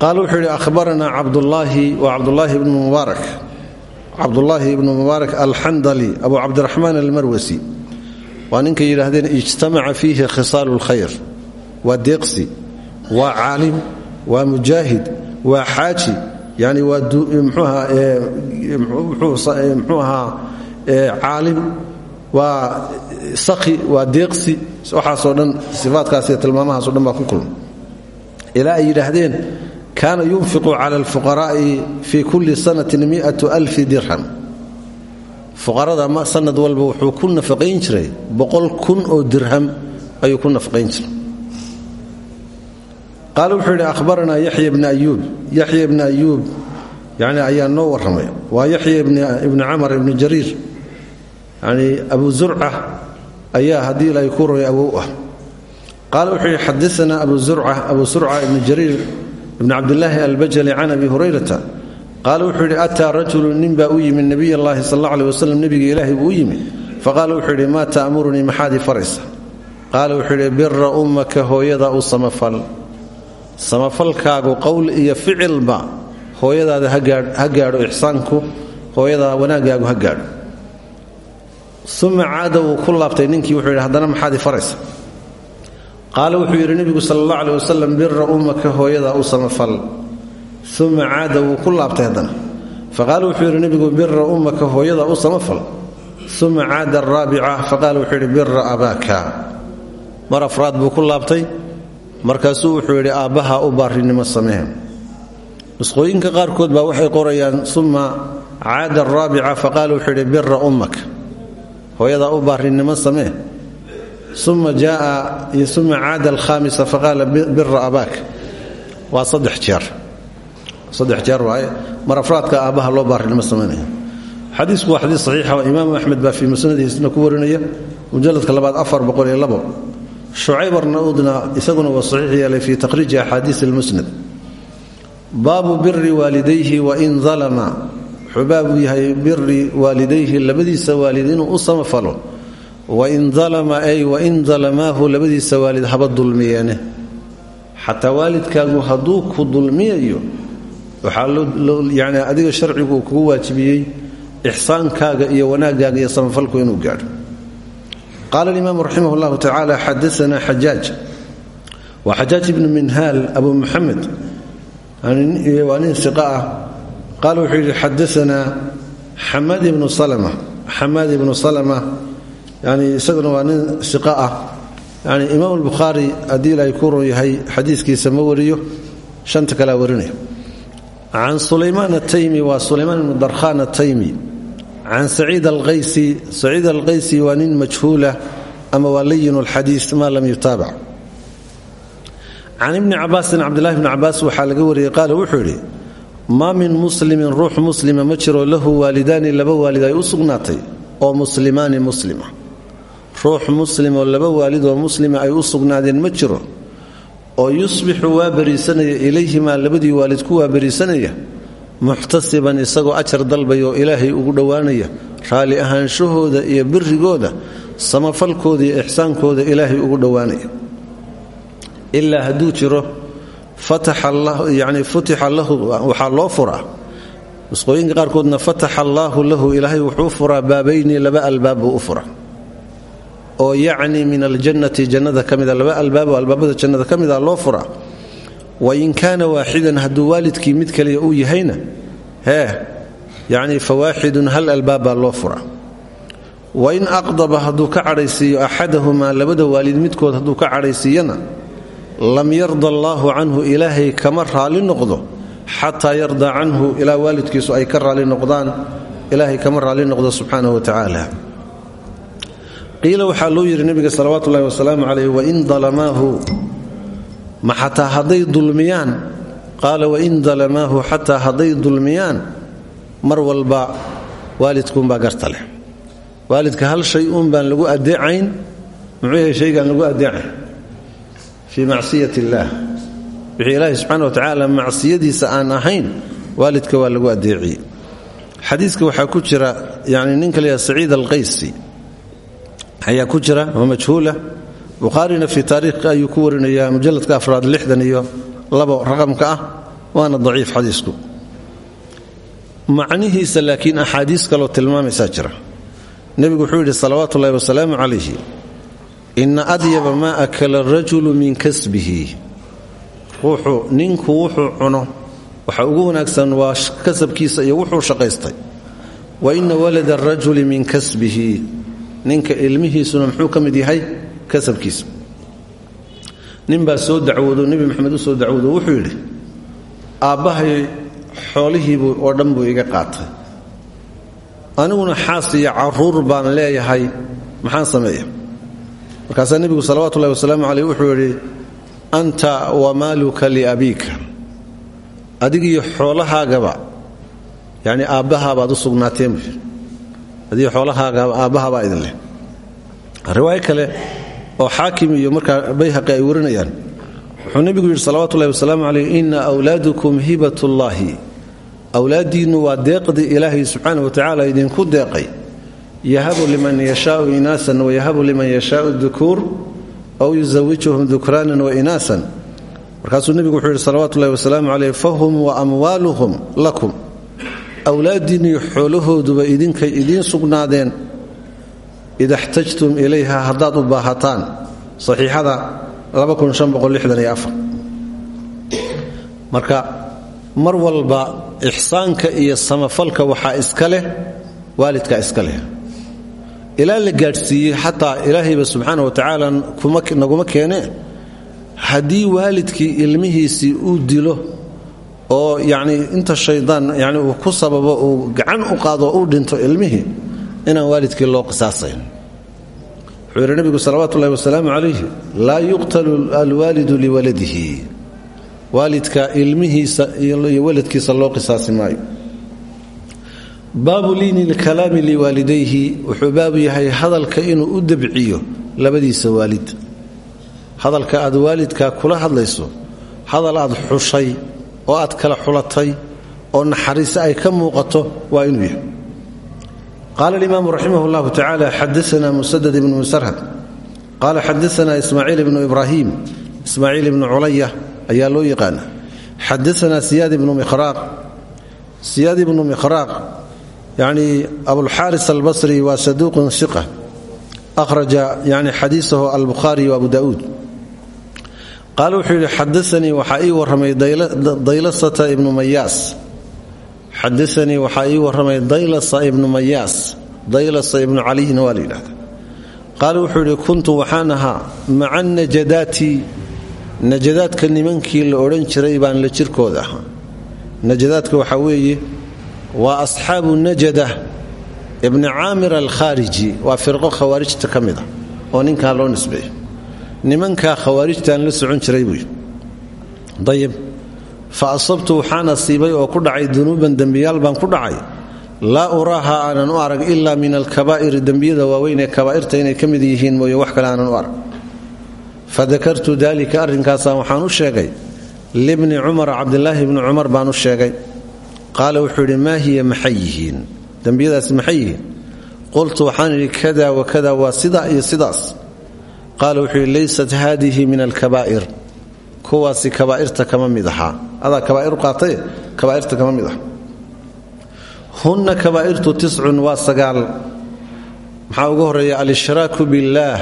Qaala wuxuu yidhi ahbaranaa cabdullaahi wa cabdullaahi ibnu mubaarak. Cabdullaahi ibnu mubaarak alxandali abu cabdiraxmaan almarwasi. Waa ninkay yidhaahdeen ijtamaca fiihi khisaalu lkhayr waa deeqsi waa caalim waa mujaahid waa xaaji yani waa mxuu ahaa caalim waa saki waa deeqsi waxaasoo dhan sifaadkaas iyo tilmaamahaaso dhan baa ku kulma. Ilaa ay yidhaahdeen kaana yunfiqu cala alfuqaraa'i fii kulli sanatin miatu dirham. Fuqarada sanad walba wuxuu ku nafaqayn jiray boqol kun oo dirham ayuu ku nafaqayn jiray qaal wuxuu yidhi ahbaranaa yaxya bni ayuub yaxya bni ayuub yani ayaa noo warramay waa yaxya ibni camar ibni jariir. Yani abu zurca ayaa haddii ilaahay ku roray awow ah. Qaala wuxuu yidhi xadaanaa abu zurca abu surca ibni jariir ibni cabdilaahi albajali can abi hurayrata. Qaala wuxuu yidhi ataa rajulu nin baa u yimi nebiy allahi sal alla aleh wasalam nebiga ilaahay buu u yimi? Faqaala wuxuu yidhi maa ta'murunii maxaad i faraysa? Qaala wuxuu yidhi bira ummaka hooyada u samafal samafalkaagu qowl iyo ficilba hooyadaada ha gaadho ixsaanku hooyadaa wanaagaagu ha gaadho. Uma caada wuu ku laabtay ninkii wuxuu yidhi haddana maxaad i faraysa? Qaala wuxuu yidhi nebigu sal allah aleh wasalam ummaka hooyadaa u samafal. Uma caada wuu ku laabtay haddana. Faqaala wuxuu yidhi nebigu bira ummaka hooyadaa u samafal. Uma caada araabica wuxuu yidhi bira abaaka. Mar afraad buu ku laabtay markaasuu wuxuu yidhi aabbaha u baarinimo samee. Nusqooyinka qaarkood baa waxay qorayaan uma caada araabica faqaala wuxuu yidhi bira ummaka u baarinimo samee. Uma jaaa iyo uma caada alkhaamisa faqaala bira abaaka waa saddex jeer. Saddex jeer mar afraadka aabbaha loo baarinimo samaynaya xadiisku waa xadiis saxiixa imaamu axmed baa fii musnadihiisna ku warinaya mujaladka labaad afar boqol shucaybarna udna isaguna waa saxiix yeelay fii takhriiji axaadiis almusnad. Baabu biri waalidayhi wain dalama wuxuu baabu yahay biri waalidayhi labadiisa waalid inuu u samafalo. Wain dalama ay wain dalamaahu labadiisa waalid haba dulmiyeene. Xataa waalidkaagu hadduu ku dulmiyayo waxaa yani adiga sharcigu uu kugu waajibiyey ixsaankaaga iyo wanaagaaga iyo samafalku inuu gaadho qaala alimaamu raximah llahu tacaala xadaana xajaaj waa xajaaj ibnu minhaal abu muxamed waa nin iqa ah qaala wuxuu yidhi xadaanaa xamaad ibnu salma xamaad ibnu salma yani isaguna waa nin iqa ah yani imaam albukhaari haddii ilaahay ku run yahay xadiiskiisa ma wariyo shanta kalea warinaya can sulaymaan ataymi waa sulaymaan ibnu darkhaan ataymi can saciid alqaysi saciid alqaysi waa nin majhuula ama waa layin lxadiis maa lam yutaabac can ibni cabaasin cabdilahi bni cabaas waxaa laga wariyey qaala wuxuu yidhi maa min muslimin ruux muslima ma jiro lahu waalidaani laba waalid ay u sugnaatay oo muslimaani muslima ruux muslim oo laba waalid oo muslima ay u sugnaadeen ma jiro oo yusbixu waa bariisanaya ilayhimaa labadii waalid ku waa muxtasiban isagoo ajar dalbaya oo ilaahay ugu dhowaanaya raalli ahaanshahooda iyo birigooda samafalkooda iyo ixsaankooda ilaahay ugu dhowaanaya. Ilaa hadduu jiro yani futixa lahu waxaa loo furaa. Nusqooyinka qaarkoodna fataxa allaahu lahu ilaahay wuxuu furaa baabayni laba albaab u fura oo yacni min aljannati jannada ka mida laba albaab oo albaabada jannada ka mida loo furaa wain kaana waaxidan hadduu waalidkii mid kaliya uu yahayna hee yacni fawaaxidun hal albaab baa loo furaa wain aqdaba hadduu ka cadhaysiiyo axadahumaa labada waalid midkood hadduu ka cadhaysiiyana lam yarda allaahu canhu ilaahay kama raali noqdo xataa yarda canhu ilaa waalidkiisu ay ka raali noqdaan ilaahay kama raali noqdo subxaanahu wa tacaala. Qiila waxaa yidhi nebiga salawaatu wasalaamu calayh wain ma xataa hadday dulmiyaan? Qaala wain dalamaahu xataa hadday dulmiyaan mar walba waalidkuunbaa garta leh. Waalidka hal shay uun baan lagu adeecayn muxuu shaygaan lagu adeecayn fii macsiyat illaah. Wixii ilaahi subxaana wa tacaala macsiyadiisa aan ahayn waalidka waa lagu adeeciyey xadiiska waxaa ku jira yani ninka layaha saciid alqaysi ku jira oo majhuula bukhaarina fii taariikhka ayuu ku warinayaa mujalladka afraad lixdan iyo labo raqamka ah waana daciif xadiisku. Macnihiisa laakiin axaadiis kaloo tilmaamaysaa jira. Nebigu wuxuu yidhi salawaatu ullahi wasalaamu calayhi inna adyaba maa akala rajulu min kasbihi. Ruuxu ninku wuxuu cuno waxa ugu wanaagsan waa kasabkiisa iyo wuxuu shaqaystay. Wa inna walada arajuli min kasbihi. Ninka ilmihiisuna muxuu ka mid yahay kasabkiisa. Ninbaa soo dacwoodo nebi maxamed soo dacwoodo wuxuu yidhi aabbahay xoolihiibuu oo dhan buu iga qaatay. Aniguna xaas iyo carruur baan leeyahay maxaan sameeya markaasaa nebigu salawatu ullahi wasalaamu caleyh wuxuu yidhi anta wa maaluka liabiika adigiyo xoolahaagaba yacni aabbahaabaad u sugnaateen buu yidhi adigio xoolahaagaba aabbahaabaa idin leh. Riwaayo kale oo xaakim iyo markaa bayhaqi ay warinayaan wuxuu nebigu yidhi salawatu ullahi wasalaamu caleyh ina wlaadukum hibat ullaahi awlaaddiinnu waa deeqdii ilaahay subxaana wa tacaala idinku deeqay. Yahabu liman yashaau inaasan wayahabu liman yashaau dukuur aw yusawijuhum dukraanan wa inaasan. Markaasuu nebigu wuxuu yidhi salawatu ullahi wasalaamu caleyh fahum wa amwaaluhum lakum. Awlaaddiinniyo xoolahooduba idinkay idiin sugnaadeen ida xtajtum ilayha haddaad u baahataan saxiixada marka mar walba ixsaanka iyo samafalka waxaa iska leh waalidkaa iska leh ilaa la gaadhsiiyey xataa ilaahayba subxaana wa tacaala naguma keene haddii waalidkii ilmihiisii uu dilo oo yacnii inta shaydaan yani uu ku sababo uu gacan u qaado u dhinto ilmihii inaan waalidkii loo qisaasayn. Wuxuu yidhi nebigu salawaatu ullahi wasalaamu calayh laa yuqtalu alwaalidu liwaladihi. Waalidka ilmihiisa iyo waladkiisa loo qisaasi maayo. Baabu liini lkalaami liwaalidayhi wuxuu baabu yahay hadalka inuu u dabciyo labadiisa waalid. Hadalka aad waalidkaa kula hadlayso hadal aad xushay oo aad kala xulatay oo naxariise ay ka muuqato waa inuu yahay qaala alimaamu raximah llahu tacala xadaana musadad ibnu musarhad qaala xadaana ismaaciil ibnu ibraahim ismaaciil ibnu culaya ayaa loo yaqaana xadaana siyaad ibnu mikhraaq siyaad ibnu mikhraaq yani abulxaaris albasri waa saduuqun iqa ahraja yani xadiisahu albukhaari wa abu dauud qaala wuxuu yidhi xadaanii waxaa ii warramay daylasata ibnu mayaas xadaanii waxaa ii warramay daylasa ibnu mayaas daylasa ibnu caliyna waa la yidhahda qaala wuxuu yidhi kuntu waxaan ahaa maca najadaati najadaadka nimankii la odhan jiray baan la jirkooda ahaa. Najadaadka waxaa weeye waa asxaabu najada ibni caamir alkhaariji waa firqo khawaarijta ka mid a oo ninkaa loo nisbeeyo. Nimankaa khawaarijtaan la socon jiray fa asabtu waxaan asiibay oo ku dhacay dunuuban dembiyaal baan ku dhacay. laa uraaha aanan u arag ilaa min alkabaa'iri dembiyada waaweyn ee kabaa'irta inay ka mid yihiin mooye wax kale aanan u arag. fadakartu dalika arrinkaasaan waxaan u sheegay. libni cumar cabdilaahi bni cumar baan u sheegay. qaala wuxuu yidhi maa hiya maxay yihiin? Dembiyadaasi maxay yihiin? qultu waxaan idhi kada wa kada waa sidaa iyo sidaas. Qaala wuxuu yidhi laysat haadihi min alkabaa'ir kuwaasi kabaa'irta kama mid ahaa adaa kabaa'ir qaatay kabaa'irta kama mid aha. Hunna kabaa'irtu tiscun waa sagaal. Maxaa ugu horreeya? Alshraaku billaah.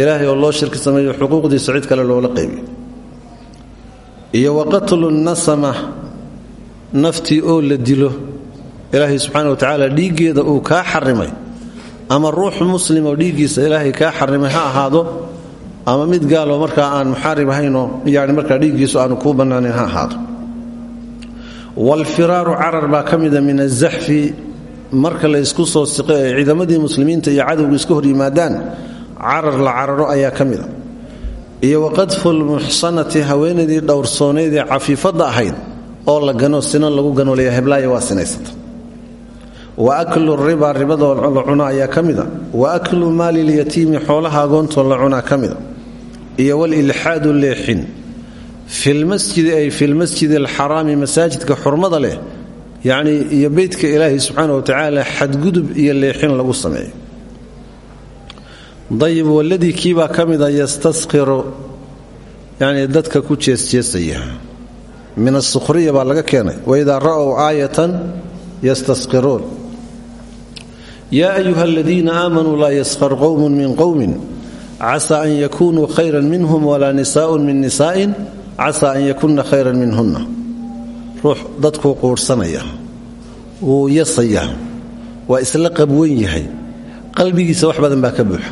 Ilaahay oo loo shirki sameeyo xuquuqdiisa cid kale loola qaybiyo. Iyo wa qatlu nasama. Naftii oo la dilo. Ilaahay subxaana wa tacaala dhiiggeeda uu kaa xarimay. Ama ruux muslim oo dhiiggiisa ilaahay kaa xarimay ha ahaado ama mid gaaloo markaa aan muxaarib ahaynoo yani markaa dhiiggiisu aanu kuu bannaanin ha ahaado. Waalfiraaru carar baa ka mida min azaxfi marka la ysku soo siqo ee ciidamadii muslimiinta iyo cadowgu iska hor yimaadaan carar la cararo ayaa ka mida. Iyo waqadfu lmuxsanati haweenaydii dhowrsoonayd ee cafiifadda ahayd oo la gano lagu ganoolaya heblaaya waa wa aklu riba ribadoo la cuna ayaa ka mida. Wa aklu maali lyatiimi xoolaha agoontoo la cunaa ka iyo walilxaadu leexin. Filmasjidi ay filmasjidi alxaraami masaajidka xurmada leh yacnii iyo beytka ilaahi subxaana wa tacaala xadgudub iyo leexin lagu sameeyo. Dayib waladii kiibaa ka yastasqiru yacnii dadka ku jeesjeesaya. Min asukhriya baa laga keenay waidaa ra'ow aayatan yastasqiruun. Yaa ayuha aladiina aamanuu laa yaskhar qowmun min qowmin casa an yakunuu khayran minhum walaa nisaaun min nisaa'in casa an yakunna khayran minhunna. Ruux dadkuu quurhsanaya wuu yasaya. Waa isla qabwan yahay. Qalbigiisa wax badan baa ka buuxa.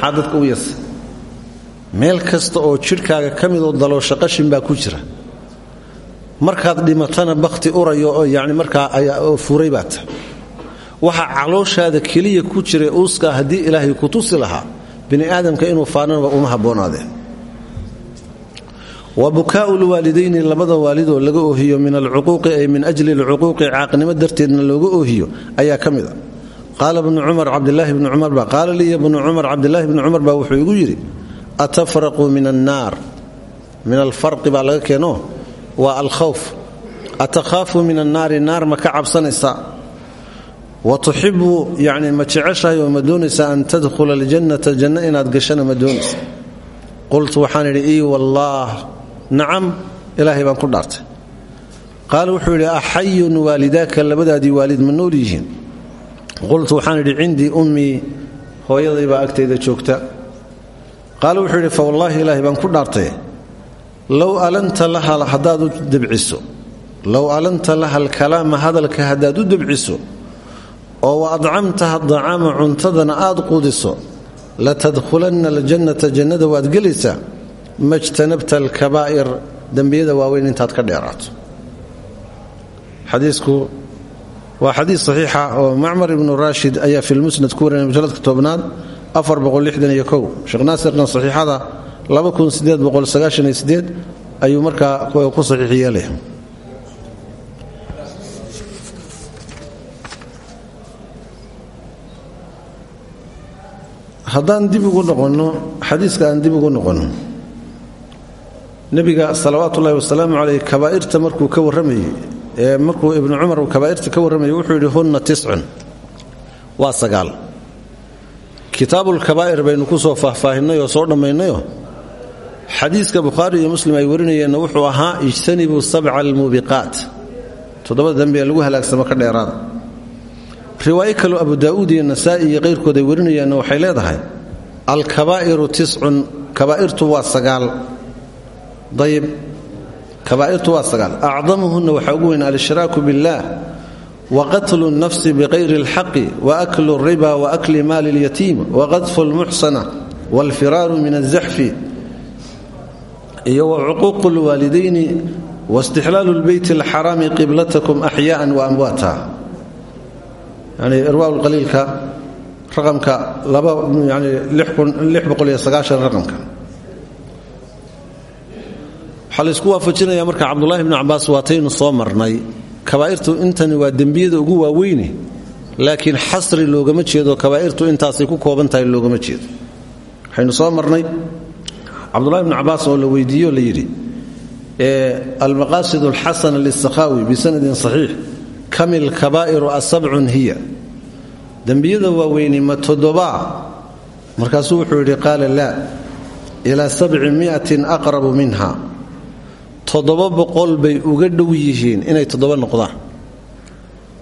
Maxaa dadka u meel kasta oo jidhkaaga ka midoo daloosho qashin baa ku jira. Markaad dhimatana bakhti urayo yani markaa furay baa waxa calooshaada keliya ku jira uuskaa haddii ilaahay ku tusi lahaa bini aadamka inuu faananaba uma habboonaadeen wa bukaa'u lwaalidayni labada waalidoo laga oohiyo min alcuquuqi ay min ajli alcuquuqi caaqnimo darteedna looga oohiyo ayaa ka mid a qaala bnu cumar cabdilaahi bni cumar baa qaala liya bnu cumar cabdilaahi bni cumar baa wuxuu igu yidhi atafraqu min annaar? Min alfarqi baa laga keeno waa alkhawf. Atakhaafu min annaari naar ma ka cabsanaysaa wa tuxibu yani ma jeceshahay oo ma doonaysaa an tadkhula aljannata janno inaad gashana ma doonaysa. Qultu waxaan idhi ii wallaah nacam ilaahay baan ku dhaartay. Qaala wuxuu yidhi axayun waalidaaka? Labadaadii waalid ma nool yihiin. Qultu waxaan idhi cindii ummii hooyaday baa agtayda joogta. Qaala wuxuu yidhi fa wallaahi ilaahay baan ku dhaartay. Low alanta laha haddaad u debciso. Alanta laha alkalaama hadalka haddaad u oo wa adcamtaha dacaama cuntadana aad quudiso latadkhulanna aljannata jannada waad gelaysaa majtanabta alkabaa'ir dembiyada waaweyn intaad ka dheeraato. Xadiisku waa xadiis saxiixa oo macmar ibnu raashid ayaa fi lmusnad ku warinaya mujalladka tobnaad sheekh naasirna saxiixada ayuu markaa ku saxiix yeelaya haddaan dib ugu noqonno xadiiska aan dib ugu noqonno nebiga salawaatu ullahi wasalaamu caleyh kabaa'irta markuu ka warramayey ee markuu ibnu cumar kabaa'irta ka warramayey wuxuu yidhi hunna tiscun. Waa sagaal. Kitaabulkabaa'ir baynu ku soo faahfaahinnay oo soo dhammaynayo. Xadiiska bukhaari iyo muslim ay warinayeenna wuxuu ahaa ijtanibuu sabca almuubiqaat toddobada ee lagu halaagsamo ka dheeraada riwaayo kaloo abu daa'uud iyo nasaa'i iyo qayrkood ay warinayeenna waxay leedahay alkabaa'iru tiscun kabaa'irtu waa sagaal dayib kabaa'irtu waa sagaal acdamuhunna waxaa ugu weyn alshraaku biاllaah wa qatlu اnnafsi biqayri اlxaqi wa aklu اriba wa akli maali اlyatiim wa qadfu اlmuxsana wاlfiraaru min aلzaxfi iyo wa cuquuqu اlwaalidayni waاstixlaalu اlbeyt اlxaraami qiblatakum axyaءa wa amwaata yani irwaa qaliilka raqamka raqamka. Waxaa laysku waafajinaya marka cabdulahi bni cabaas waataynu soo marnay. Kabaa'irtu intani waa dembiyada ugu waaweyne laakiin xasri loogama jeedo kabaa'irtu intaasay ku kooban tahay loogama jeedo. Waxaynu soo marnay. Cabdulahi bni cabaas oo la weydiiyo la yidhi almaqaasid alxasana lisakhaawi bisanadin saxiix kamil kabaa'iru asabcun hiya. Dembiyada waaweyni ma toddobaa markaasuu wuxuu yidhi qaala laa ilaa sabci miatin aqrabu minha. Toddoba boqol bay uga dhow yihiin inay toddoba noqdaan.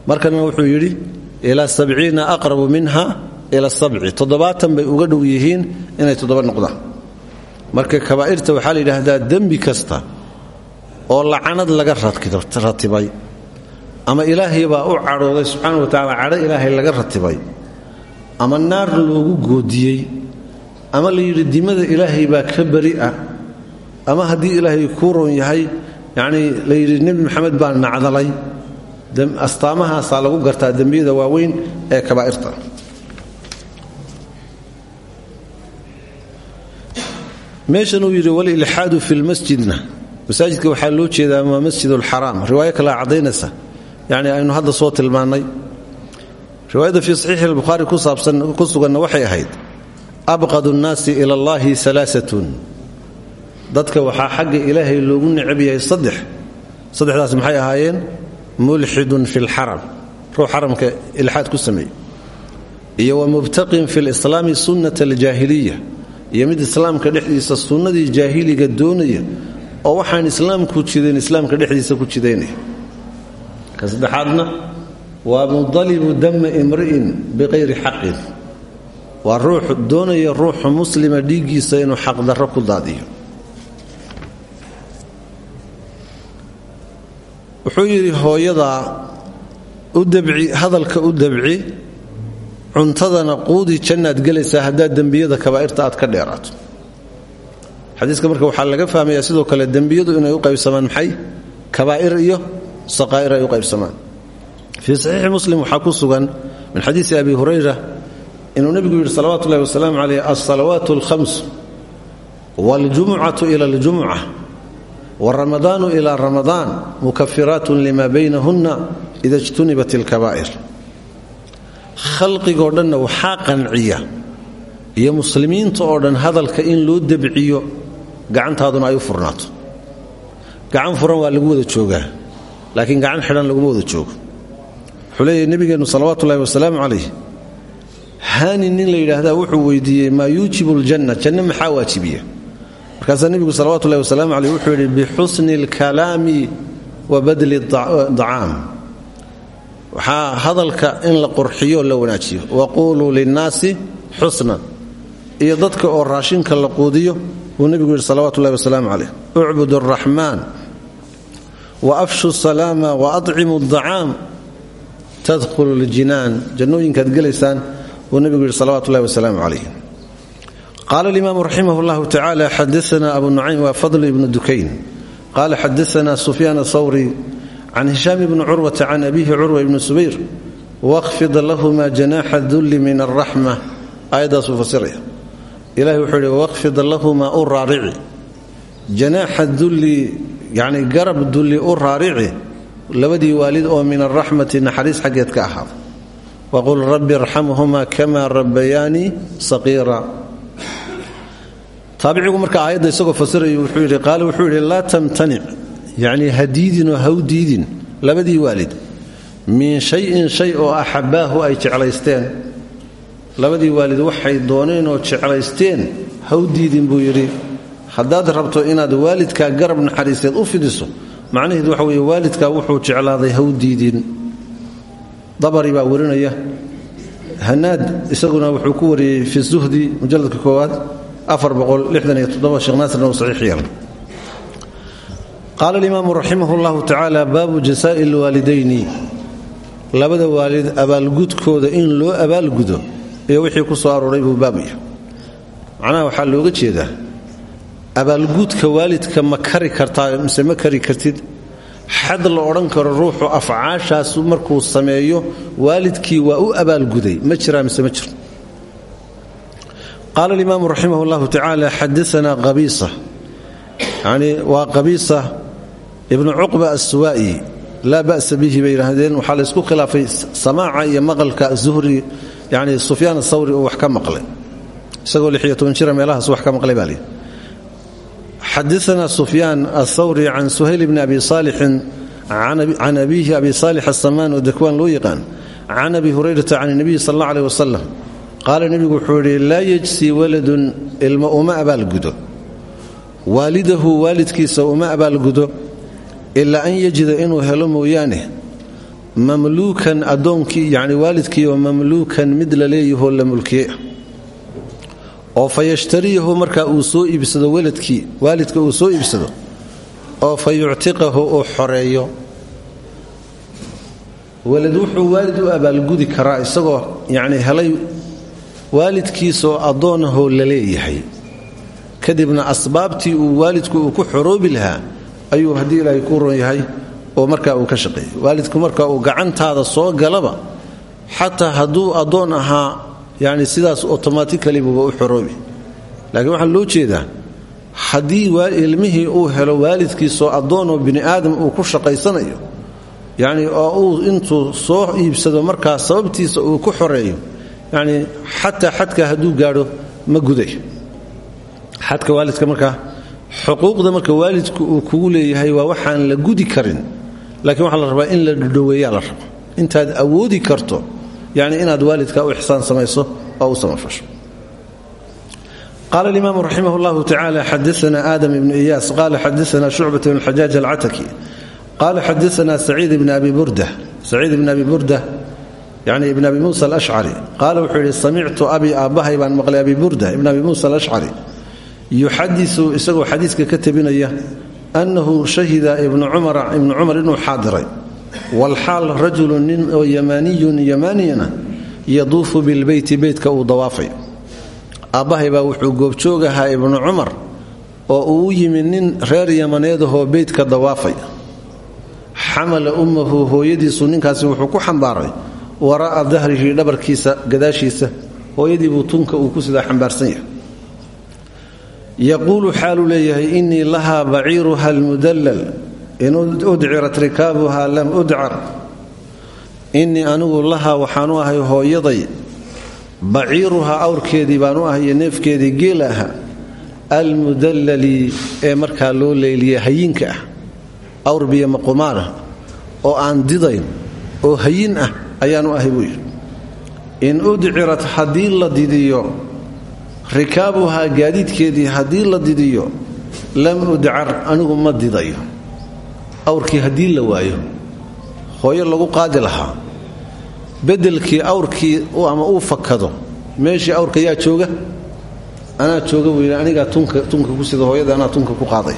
Markana wuxuu yidhi ilaa sabciina aqrabu minha ila sabci. Toddobaatan bay uga dhow yihiin inay toddoba noqdaan. Marka kabaa'irta waxaa la yidhaahdaa dembi kasta oo lacanad laga ratibay ama ilaahay baa u cadhooday subxaana wa tacala cadho ilaahay laga ratibay. Ama naar loogu goodiyey. Ama la yidhi dimada ilaahay baa ka beri ah. Ama haddii ilaahay kuu roon yahay yacnii la yidhi nebi maxamed baa nacdalay. Astaamahaasaa lagu gartaa dembiyada waaweyn ee kabaa'irta. Meeshan uu yidhi walilxaadu fi lmasjidna masaajidka waxaa loo jeedaa waa masjid alxaraam riwaayo caddaynaysa yacni aynu hadda soo tilmaannay. Riwaayadda fii saxiixi albukhaari ku suganna waxay ahayd abqadu nnaasi ila allahi alaaatun dadka waxaa xagga ilaahay loogu necab saddex. Saddexdaas maxay ahaayeen? Mulxidun fi lxaram ruux xaramka ilxaad ku sameeyey iyo mubtaqin fi lislaami sunnata aljaahiliya. Iyo mid islaamka dhexdiisa sunnadii jaahiliga doonaya oo waxaan islaamku jidayn islaamka dhexdiisa ku jidaynaya ka saddexaadna waa mudalibu dama imri'in biqayri xaqin. Waa ruux doonaya ruuxu muslima dhiiggiisa inuu xaqdarro ku daadiyo. Wuxuu yidhi hooyadaa u dabci hadalka u dabci cuntadana quudi jannaad gelaysaa haddaad dembiyada kabaa'irta aad ka dheeraato. Xadiiska marka waxaa laga fahmayaa sidoo kale dembiyadu inay u qaybsamaan maxay? Kabaa'ir iyo saqaa'ir ay u qaybsamaan. Fii saxiixi muslim waxaa ku sugan min xadiisi abi hurayra inuu nebigu yidhi salawatu ullahi wasalaamu calayh alsalawaat alhamsu waljumucatu ila aljumuca wramadaanu ila ramadaan mukafiraat lima baynahunna ida jtunibat alkabaa'ir. Khalqigoo dhanna waxaa qanciya iyo muslimiinta oo dhan hadalka in loo debciyo gacantaaduna ay u furnaato. Gacan furan waa lagu wada joogaa laakiin gacan xidhan laguma wada joogo. Wuxuu leeyahy nebigeennu salawaatu ullahi wasalaamu calayh haani nin la yidhaahdaa wuxuu weydiiyey maa yuujibu ljanna janno maxaa waajibiya? Markaasaa nebigu salawatu ullahi wasalaamu caleyh wuxuu yidhi bixusni alkalaami wa badli dacaam waxaa hadalka in la qurxiyo la wanaajiyo. Waquuluu linnaasi xusnan iyo dadka oo raashinka la quudiyo buu nebigu yidhi salawatu ullahi wasalaamu caleyh ucbud araxmaan wa afshu salaama wa acimu dacaam tadkhulu ljinaan jannooyinkaad gelaysaan buu nebigu yidhi salawatu ullahi wasalaamu calayh qaala alimaamu raximah llahu tacala xadaana abu nucaym waa fadl ibnu dukayn qaala xadaana sufyaan athawri can hishaam bni curwata can abihi curwa ibni subayr waqfid lahuma janaaxa dulli min alraxma aayaddaasuu fasiraya ilahi wuxuu yidhi waqfid lahumaa u raarici janaaxa dulli yacni garab dulli u raarici labadii waalid oo min alraxmati naxariis xaggeed ka ahaada waqul rabbi irxamhumaa kama rabbayaanii saqiira. Taabicigu marka aayadda isagoo fasiraya wuxuu yidhi qaale wuxuu yidhi laa tamtanic. Yacnii ha diidinoo ha u diidin labadii waalid. Min shayin shay oo axabbaahu ay jeclaysteen. Labadii waalid waxay dooneen oo jeclaysteen ha u diidin buu yidhi haddaad rabto inaad waalidkaa garab naxariiseed u fidiso macnaheedu waxa weeye waalidkaa wuxuu jeclaaday ha u diidin. Dabari baa warinaya. Hanaad isaguna wuxuu ku wariyey fi suhdi mujalladka koowaad qaala alimaamu raximah llahu tacaala baabu jasaa'i lwaalidayni labada waalid abaalgudkooda in loo abaalgudo iyo wixii ku soo arooray buu baab yahay macnaha waxaa looga jeedaa abaalguudka waalidka ma kari kartaa mise ma kari kartid? Xad la odhan karo ruuxu afcaashaasu markuu sameeyo waalidkii waa u abaalguday. Ma jiraa mise ma jiro qaala alimaamu raximah llahu tacaala xadaana qabiisa. Yani waa qabiisa ibnu cuqba assuwaa'i. Laa ba'sa bihi bay yidhaahdeen. Waxaa la ysku khilaafay samaaca iyo maqalka zuhri yani sufyaan athawri uu wax ka maqlay. Isagoo jira meelahaas wax ka maqlay baa xadaana sufyaan athawri can suhayl bni abi saalixin can abiihi abi saalix asamaan oo dakwaan loo yaqaan can abi hurayrata can nabiyi sal alla aleh wasalam qaala nebigu wuxuu yidhi laa yejsi waladun ilmo uma abaalgudo waalidahu waalidkiisa uma abaalgudo ilaa an yajida inuu helo mooyaane mamluukan addoonkii yacni waalidkiioo mamluukan mid la la mulkiye oo fa yashtariyahu markaa uu soo iibsado waladkii waalidka uu soo iibsado oo fa yuctiqahu xoreeyo. Walad wuxuu waalid u abaalgudi karaa isagoo yacni helay waalidkiisoo addoonahoo la leeyahay. Kadibna asbaabtii uu waalidku uu ku xoroobi lahaa ayuu haddii ilaahay ku ron oo markaa uu ka shaqeeyay waalidku marka uu gacantaada soo galaba xataa hadduu addoon ahaa yani sidaas otomaticali buuba u xoroobi laakiin waxaa loo jeedaa haddii ilmihii uu helo waalidkiisoo addoonoo bini aadam uu ku shaqaysanayo yacni oo uu intuu soo iibsado markaa sababtiisa uu ku xoreeyo yacni xataa xadka hadduu gaadho ma guday. Xadka waalidka markaa xuquuqda marka waalidku uu kugu leeyahay waa waxaan la gudi karin. Laakiin waxaa la rabaa in la dhoweeyaa la rabo. Intaad awoodi karto yacni inaad waalidka u ixsaan samayso oo u samafasho. Qala alimaam raximah اllahu tacala xadaana aadam ibnu iyaas. Qala xadaana shucbat bn xajaaj alcataki qala xadaana saciid ibn abi burda saciid ibn abi burda yani ibn abi muusa alashcari qaala wuxuu yidhi samictu abi aabbahay baan maqlay abi burda ibn abi muusa alashcari yuxadisu isagoo xadiiska ka tabinaya annahu shahida ibnu cumar inuu xaadiray walxaal rajulu nin oo yamaaniyun yamaaniyana yaduufu bilbeyti beytka uu dawaafay aabbahay baa wuxuu goobjoog ahaa ibnu cumar oo uu yimi nin reer yamaneedahoo beydka dawaafay xamala ummahu hooyadiisu ninkaasi wuxuu ku xambaaray waraa'a dahrihi dhabarkiisa gadaashiisa hooyadii buu tunka uu ku sidaa xambaarsan yahay yaquulu xaaluu leeyahay innii lahaa baciiruha almudallal in udcirat rikaabuha lam udcar. Innii anigu lahaa waxaanu ahay hooyaday baciiruhaa awrkeedii baanu ahayo neefkeedii geel aha almudallali ee markaa loo leyliyey hayinka ah. Awr biyo maqumaan oo aan didayn oo hayin ah ayaanu ahay buu in udcirat haddii la didiyo rikaabuhaa gaadiidkeedii haddii la didiyo lam udcar anigu ma didayo awrkii haddii la waayo hooyo lagu qaadi lahaa bedelkii awrkii ama uu fakado meeshii awrka yaa jooga? Anaa jooga weyne anigaa tunka ku sida hooyada anaa tunka ku qaaday.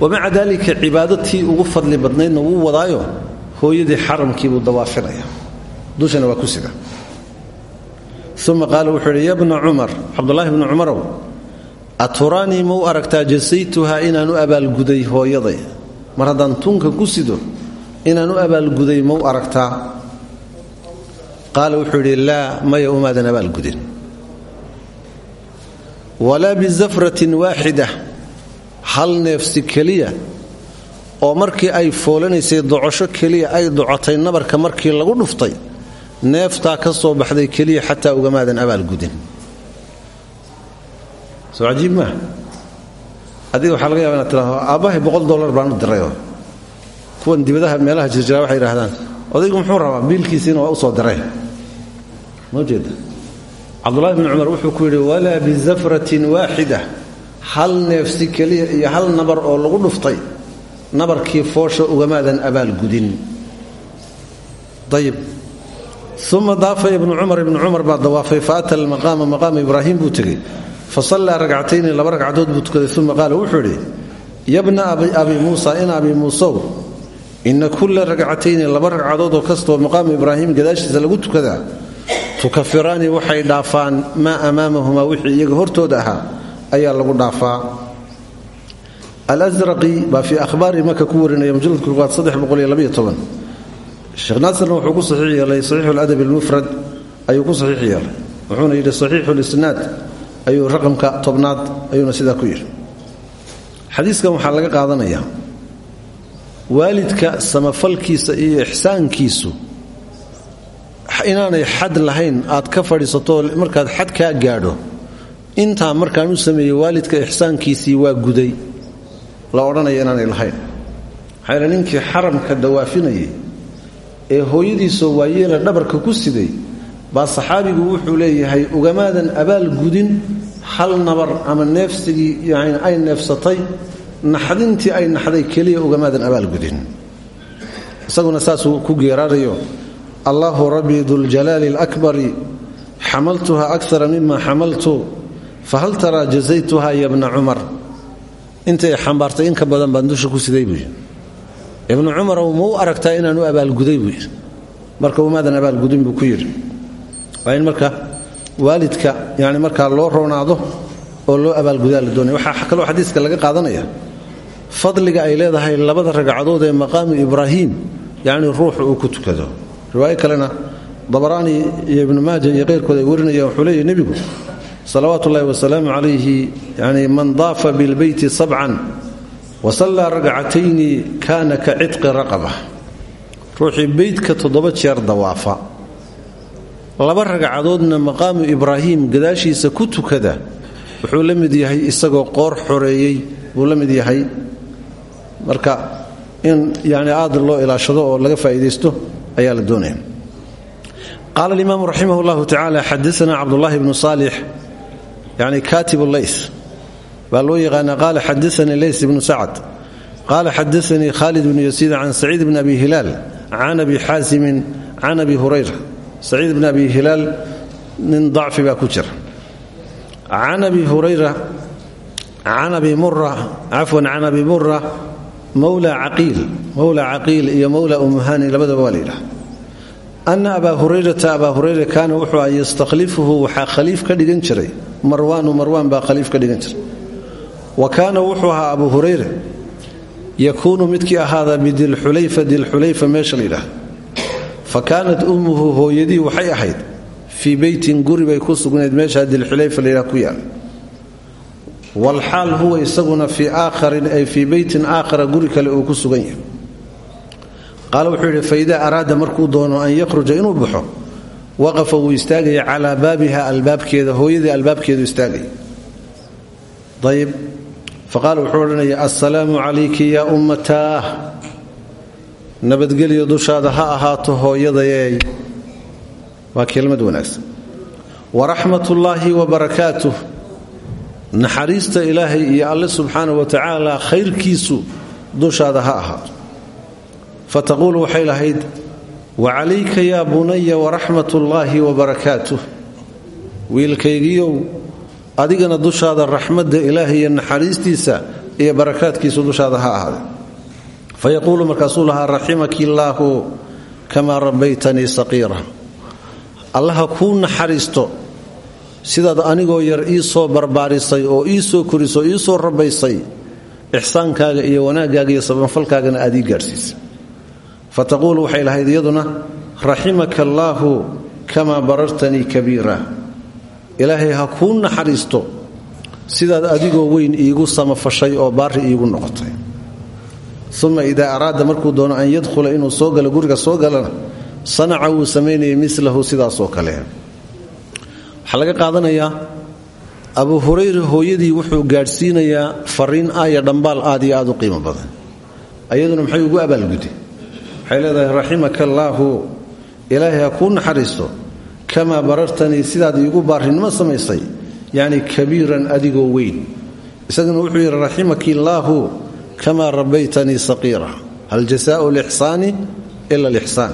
Wamaca daalika cibaadatii ugu fadli badnaydna wuu wadaayo hooyadii xaramkiibuu dawaafinaya. Dushana waa ku sida. Uma qaala wuxuu yidhi yabna cumar cabdulaahi bnu cumarow aturaanii ma u aragtaa jasaytuhaa inaan u abaalguday hooyaday mar haddaan tunka ku sido inaan u abaalguday ma u aragtaa? Qaala wuxuu yidhi laa maya umaadan abaalgudin. Walaa bizafratin waaxida hal neefsi keliya oo markii ay foolanaysay docosho keliya ay docotay nabarka markii lagu dhuftay neeftaa ka soo baxday keliya xataa ugamaadan abaalgudin. Soo cajiib maaha adiga waxaa laga yaba inaad tidhahdo aabbahay boqol dollar baan u kuwan dibadaha meelaha jirjira waxay yidhahdaan odaygu muxuu rabaa biilkiisiina waa u soo diray? Ma jeeda. Cabdulahi bni wuxuu ku yidhi walaa bizafratin waaxida hal neefsi keliya iyo hal nabar oo lagu dhuftay nabarkii foosha ugamaadan abaalgudin ayib uma daafa ibnu cumar ibnu cumar baa dawaafay faata almaqaama maqaama ibraahim buu tegey fasallaa ragcatayni laba ragcadood buu tukaday uma qaala wuxuu idhi yabna abi muusa in abi muusow ina kulla ragcatayni laba ragcadood oo kastoo maqaamu ibraahim gadaashiisa lagu tukadaa tukafiraani waxay dhaafaan maa amaamahumaa wixii iyaga hortooda ahaa ayaa lagu dhaafaa alsraqi baa fii ahbaari maka ku warinaya mujaladka koowaad sheekh naasirna wuxuu ku saxiix yeelay saxiixu ladab almufrad ayuu ku saxiix wuxuuna yidhi saxiixu lisnaad ayuu raqamka tobnaad ayuuna sidaa ku yidhi. Xadiiskan waxaa laga qaadanayaa waalidka samafalkiisa iyo ixsaankiisu inaanay xad lahayn aad ka fadhiisato markaad xad kaa gaadho intaa markaan u sameeyey waalidka ixsaankiisii waa guday. La odhanaya inaanay lahayn. Maxaa xaramka dawaafinayay ee hooyadiisoo waayeela dhabarka ku siday baa saxaabigu wuxuu leeyahay ugamaadan abaal gudin hal nabar ama neefsigii yani ay neefsatay naxdintii ay naxday keliya ugamaadan abaalgudin isaguna saasuu ku geeraarayo allaahu rabbii duljalaali alakbari xamaltuha akara mima xamaltu fahal taraa jasaytuha ya bna cumar? Intay xambaartay in ka badan baan ku siday buu yidhi. Ibnu cumarow ma u aragtaa inaan u abaalguday buu yidhi. Marka umaadan abaalgudin buu ku yidhi waa in marka waalidka yani markaa loo roonaado oo loo abaalgudaa la doonaya waxaa kaloo xadiiska laga qaadanaya fadliga ay leedahay labada ragcadood ee maqaamu ibraahim yacni ruuxu uu ku tukado. Riwaayo kalena dabaraani iyo ibnu iyo keyrkood ay warinayaan wuxuu leeyahy nebigu salawaatu ullahi wasalaamu calayhi yani man daafa bilbeyti sabcan wasallaa ragcatayni kaana ka cidqi raqaba. Ruuxii beydka toddoba jeer dawaafa laba ragcadoodna maqaamu ibraahim gadaashiisa ku tukada wuxuu la mid yahay isagoo qoor xoreeyey buu la mid yahay. Marka in yani aad loo ilaashado oo laga faa'iidaysto ayaa la doonaya. Qaala alimaamu raximah اllahu tacala xadaana cabdullahi bnu saalix yani katib leys baa loo yaqaana qaala xadaanii leys bnu sacd qaala xadaanii khalid bnu yasiid can saciid bn abi hilaal can abi xaasimin can abi saciid bn abi hilaal nin dacfi baa ku jira. Can abi hurayra can abi mura cafwan can abi mura mowla caqiil mowla caqiil iyo mowla umuhani labadaba waa la yidhaha ana abaa hurayrata abaa hurayra kaana wuxuu a yastakhlifuhu waxaa khaliif ka dhigan jiray. Marwaanu marwaan baa khaliif ka dhigan jiray. Wa kaana wuxuu ahaa abu hurayra yakuunu midkii ahaada bidilxulayfa dilxulayfa meesha la yidhaah fa kaanat ummuhu hooyadii waxay ahayd fii beytin guri bay ku sugnayd meeshaa dilxulayfa layidhaha ku yaal. Walxaal huwa isaguna fii aakharin ay fii beytin aakhara guri kale uu ku sugan yahay. Qaala wuxuu yidhi faidaa araada markuu doono an yakhruja inuu baxo waqafa wuu istaagaya calaa baabiha albaabkeeda hooyadii albaabkeedu istaagaya. Ayib faqaala wuxuu odhanaya assalaamu calayki yaa ummataah nabadgelyo dushaada ha ahaato hooyadayeey waa kelmad wanaagsan. Waraxmatullaahi wabarakaatuh naxariista ilaahay iyo alle subxaana wa tacaala khayrkiisu dushaada ha ahaato. Fataquulu waxay lahayd wacalayka yaa bunaya waraxmat ullaahi wabarakaatuh wiilkaygiiow adigana dushaada raxmadda ilaahay iyo naxariistiisa iyo barakaadkiisu dushaada ha ahaade fayaquulu markaasuu lahaa raximaki illaahu kamaa rabbaytanii saqiira allaha kuu naxariisto sidaad anigoo yar ii soo barbaarisay oo ii soo soo rabaysay ixsaankaaga iyo wanaaggaaga iyo sabanfalkaagana aad ii gaadhsiisay fataquulu waxay lahayd iyaduna raximaka allaahu kamaa barartanii kabiira ilaahay ha naxariisto sidaad adigoo weyn iigu samafashay oo baari iigu noqotay uma idaa araada markuu doono an yadkhula inuu soo galo guriga soo galana sanaca wuu samaynayay milahu sidaasoo kale. Waxaa laga abu hurayra hooyadii wuxuu gaadhsiinayaa fariin aaya dhambaal aad iyo aad u qiimo badan. Ayaduna maxay ugu abaalgudi? Waxay leedahay raximaka allaahu ilaahay ha kuu naxariisto kamaa barartanii sidaad iigu baarinimo samaysay yacni kabiiran adigoo weyn. Isaguna wuxuu yidhi raximaki illaahu kamaa rabbaytanii saqiira hal jasaau lixsaani ila lixsaan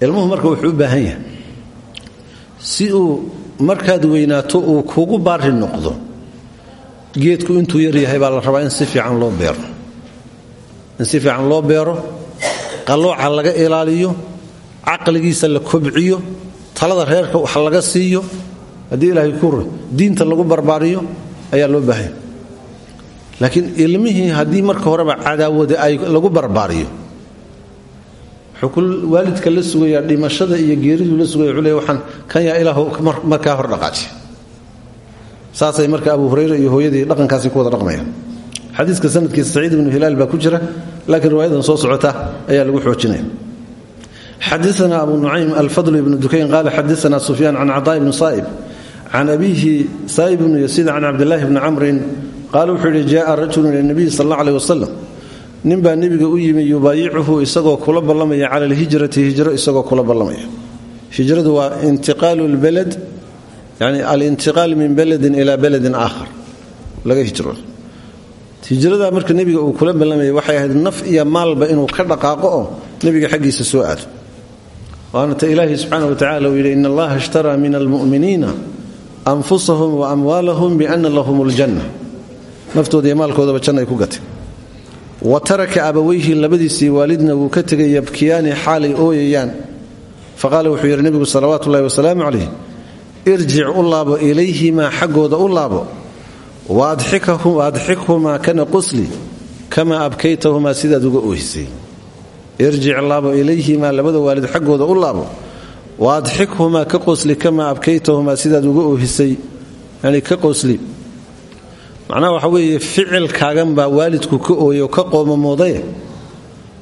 ilmuhu marka wuxuu u baahan yahay si uu markaad weynaato uu kugu baari noqdo geedku intuu yar yahay baa la rabaa in si fiican loo beero in si fiican loo beero qallooca laga ilaaliyo caqligiisa la kobciyo talada reerka wax laga siiyo haddii ilaahay ku diinta lagu barbaariyo ayaa loo laakiin ilmihii haddii marka horeba cadaawada ay lagu barbaariyo wuxuu waalidka la sugayaa dhimashada iyo geeriduu la sugaya wuxuu waxaan kan yaa ilaah markaa hor dhaqaajiya saasay marka abu hurayra iyo hooyadii dhaqankaasi ku wada dhaqmayaan xadiiska sanadkiisa saciid ibnu hilaal baa ku jira laakiin riwaayadan soo socota ayaa lagu xoojinaya. Xadaana abu nucaym alfadl ibnu dukayn qaala xadaana sufyaan can cadaa ibni saa'ib can abiihi saa'ib ibnu yasiid can cabdillaahi bni camrin qaala wuxuu yidhi jaaa rajulun ila nabiyi sal alla aleh wasalam ninbaa nebiga u yimi yubaayicuhu isagoo kula ballamaya cala alhijrati hijro isagoo kula ballamaya. Hijradu waa intiqaalu lbalad yani alintiqaal min beledin ilaa beledin aakhar laga hijroodo hijradaa marka nebiga uu kula ballamaya waxay ahayd naf iyo maalba inuu ka dhaqaaqo oo nebiga soo aado. Waana ta ilaahi subxaana wa tacala uu yidhi in allaha ishtaraa min almu'miniina anfusahum wa amwaalahum biana lahum ljanna naftooda iyo maalkoodaba janna ay ku gatay wa taraka abaweyhi labadiisii waalidna wuu ka tegay yabkiyaani xaalay ooyayaan. Faqaala wuxuu yidhi nebigu salawaatu ullahi wasalaamu calayh irjic u laabo ilayhimaa xaggooda u laabo. Waadxikhumaa kana qusli kamaa abkaytahumaa sidaad uga oohisay irjic laabo ilayhimaa labada waalid xaggooda u laabo. Waadxikhumaa ka qosli kamaa abkaytahumaa sidaad uga oohisay. Yani ka qosli macnaha waxa weeye ficilkaagan baa waalidku ka ooyo ka qoomamoodaye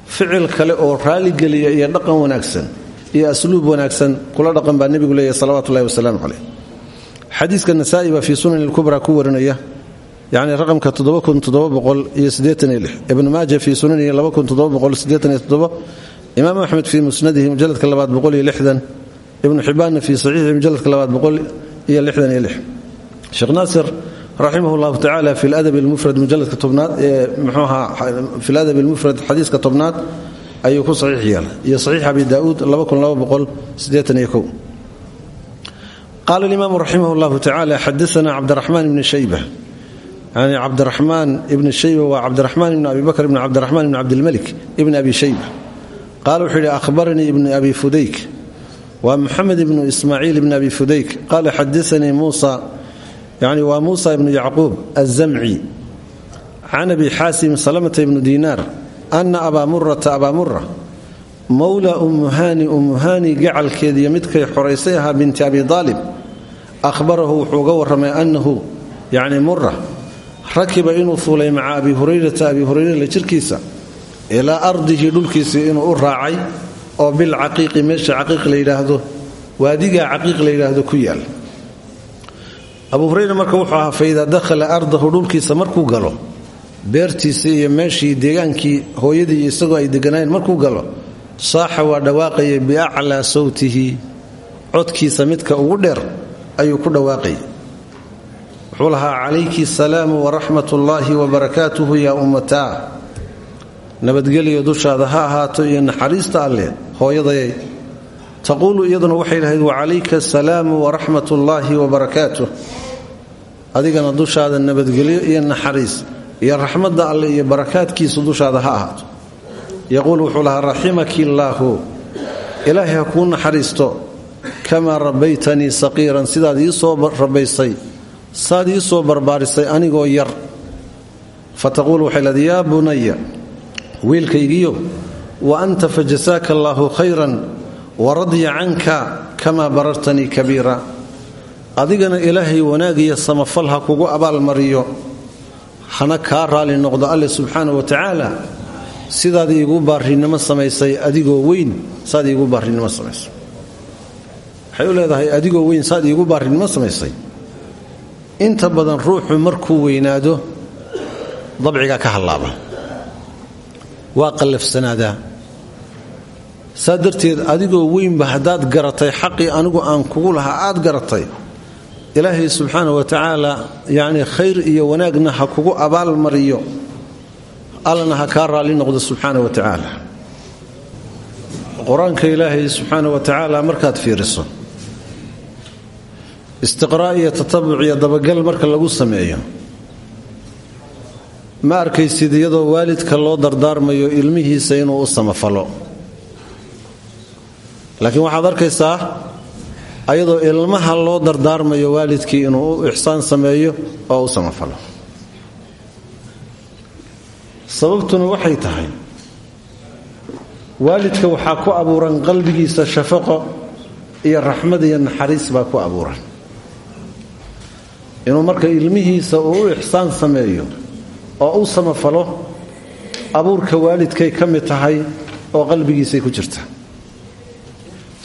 ficil kale oo raaligeliya iyo dhaqan wanaagsan iyo asluub wanaagsan kula dhaqan baa nebigu leeyahy salawatu ullahi wasalaamu caleyh xadiiska nasaa'i baa fii sunan ilkubra ku warinaya yani raqamka ibnu maaja fii sunanihi imaam axmed fii musnadihi mujaladka labaad ibnu xibbaanna fii saxiixihi mujaladka labaad sheekh naasir raximah llahu tacala fi ladab lmufrad mujaladka tobnaad ee mxuahaa fi ladab lmufrad xadiiska tobnaad ayuu ku saxiix yeelay. Iyo saxiix abi daauud qaala alimaamu raximah llahu tacala xadaana cabdiraxmaan ibni shayba yani cabdiraxmaan ibni shayba waa cabdiraxmaan ibni abi bakr ibni cabdiraxmaan ibni cabdilmalik ibni abi shayba qaala wuxuu yidhi ahbaranii ibni abi fudayk. Waa muxamed ibnu ismaaciil ibni abi fudayk qaala xadaanii muusa yani waa muusa ibnu yacquub azamci can abi xaasim salamata ibnu diinaar ana abaa murata abaa mura mowla ummuhaani ummuhaani gacalkeediiyo midkay xoraysay ahaa binti abi aalib ahbarahu wuxuu uga warramay annahu yacni mura rakiba inuu fuulay maca abi hurayrata abi hurayrala jirkiisa ilaa ardihi dhulkiisii inuu u raacay oo bilcaqiiqi meesha caqiiq la yidhaahdo waadigaa caqiiq la yidhaahdo ku yaal abu hurayra marka wuxuu ahaa faidaa dakhala ardahu dhulkiisa markuu galo beertiisii iyo meeshii deegaankii hooyadii iyo isagoo ay deganaayeen markuu galo saaxa waa dhawaaqayay biaclaa sawtihi. Codkiisa midka ugu dheer ayuu ku dhawaaqayay. Wuxuu lahaa calayki asalaamu waraxmat ullaahi wabarakaatuhu yaa ummataa. Nabadgelyo dushaada ha ahaato iyo naxariista alleh hooyadayay taquulu iyaduna waxay dhahayd wacalayka asalaamu waraxmat ullaahi wabarakaatuh adigana dushaada nabadgelyo iyo naxariis iyo raxmadda alleh iyo barakaadkiisu dushaada ha ahaato. Yaquul wuxuu lahaa raximaki illaahu ilaahay ha naxariisto. Kamaa rabbaytanii saqiiran sidaad ii soo rabaysay saad ii soo barbaarisay anigoo yar. Fataquul waxay leedahay yaa bunaya wiilkaygiyo wa anta fajasaaka allaahu khayran waradya canka kamaa barartanii kabiira adigana ilaahay wanaag iyo samafal ha kugu abaalmariyo. Hana kaa raali noqdo alle subxaana wa tacaala. Sidaad iigu baarinimo samaysay adigoo weyn saad iigu baarinimo samaysay waxay adigoo weyn saad iigu baarinimo samaysay. Inta badan ruuxu markuu weynaado dabcigaa ka hallaaba. Waa qallafsanaadaa saa darteed adigoo weynba haddaad garatay xaqii anigu aan kugu lahaa aad garatay ilaahay subxaana wa tacaala yacnii khayr iyo wanaagna ha kugu abaalmariyo allana ha kaa raalli noqdo subxaana wa tacaala. Qur'aanka ilaahay subxaana wa tacaala markaad fiiriso istiqraa' iyo tatabuc iyo dabagal marka lagu sameeyo ma arkaysid iyadoo waalidka loo dardaarmayo ilmihiisa inuu u samafalo. Laakiin waxaad arkaysaa ayadoo ilmaha loo dardaarmayo waalidkii inuu u ixsaan sameeyo oo u samafalo. Sababtuna waxay tahay waalidka waxaa ku abuuran qalbigiisa shafaqo iyo raxmad iyo naxariis baa ku abuuran. Inuu marka ilmihiisa uu u ixsaan sameeyo oo u samafalo abuurka waalidkay ka mid tahay oo qalbigiisay ku jirta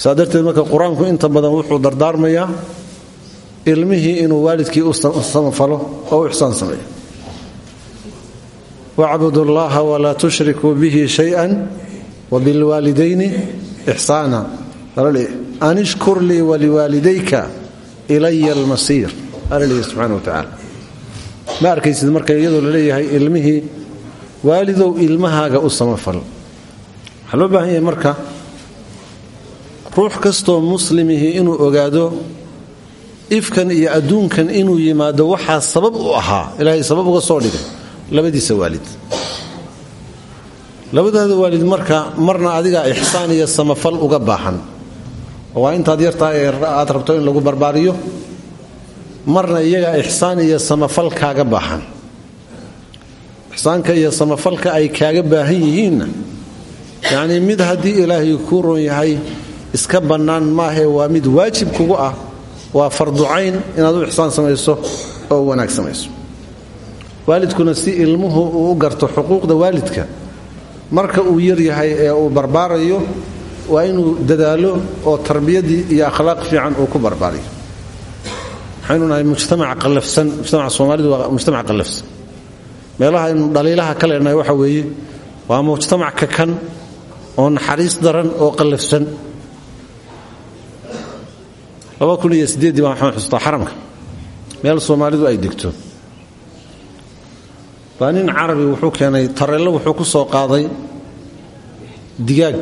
saa darteed marka qur'aanku inta badan wuxuu dardaarmayaa ilmihii inuu waalidkii u samafalo oo u ixsaan sameeyo. Wacbudu llaha walaa tushrikuu bihi shayan wabilwaalidayni ixsaana. An ishkur lii waliwaalidayka ilaya almasiir. Alaleeyahy subxana wa tacaala. Ma arkaysid marka iyadoo la leeyahay ilmihii waalidow ilmahaaga u samafal. Waxaa loo baahan ruux kastoo muslimihii inuu ogaado ifkan iyo adduunkan inuu yimaado waxaa sabab u ahaa. Ilaahay sabab uga soo dhigay. Labadiisa waalid. Labadaada waalid marka marna adigaa ixsaan iyo samafal uga baahan. Waa intaad yartahay ee aad rabto in lagu barbaariyo. Marna iyaga ixsaan iyo samafal kaaga baahan. Ixsaanka iyo samafalka ay kaaga baahan yihiinna. Yacnii mid haddii ilaahay kuu ron yahay iska bannaan maahee waa mid waajib kugu ah waa farducayn inaad u ixsaan samayso oo wanaag samayso. Waalidkuna si ilmuhu uu u garto xuquuqda waalidka. Marka uu yar yahay ee uu barbaarayo waa inuu dadaalo oo tarbiyadii iyo akhlaaq fiican uu ku barbaariyo. Waxaynu nahay mujtamac qallafsan. Mujtamaca soomaalidu waa mujtamac qallafsan. Meelaha aynu dhaliilaha ka leenahay waxa weeye waa mujtamac kakan oo naxariis daran oo qallafsan baa waxaan xustaa xaramka. Meel soomaalidu ay degto baa nin carabi wuxuu keenay tareello wuxuu ku soo qaaday digaag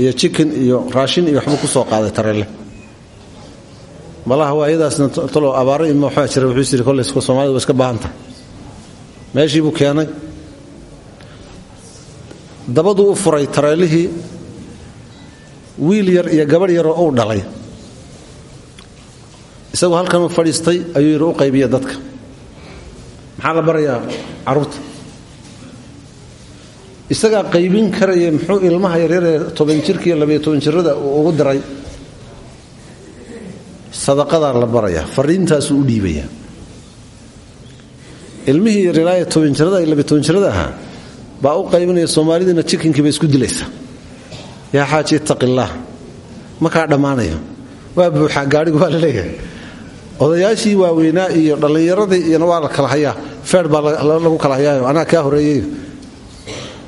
iyo jikin iyo raashin iyo waxbuu ku soo qaaday tareelle malaha waayadaasna talo abaaro ima waxbaa jira wuxuu yiri kolley soomaalida waa iska baahan tahay meeshii buu keenay. Dabaduu u furay tareelihii wiil yar iyo gabadh yaroo uu dhalay isagoo halkan u fadhiistay ayuu yidhi u qaybiya dadka. Maxaa la barayaa carruurta? Isagaa qaybin karaya muxuu ilmaha yaryaree toban jirka iyo labayo toban jirada uu ugu diray sadaqadaa la barayaa fariintaasuu u dhiibayaa. Ilmihii yaryaraaye toban jirada iyo labayo toban jirada ahaa baa u qaybinaya soomaalidiina jikinkii bay isku dilaysaa. Yaa xaaji ittaqillaah ma kaa dhammaanayo? Waa buuxaa gaadhigu waa la leeyahay odayaashii waaweynaa iyo dhallinyaradii iyona waa la kala hayaa. Feer baa lagu kala hayaayo. Anaa kaa horeeyey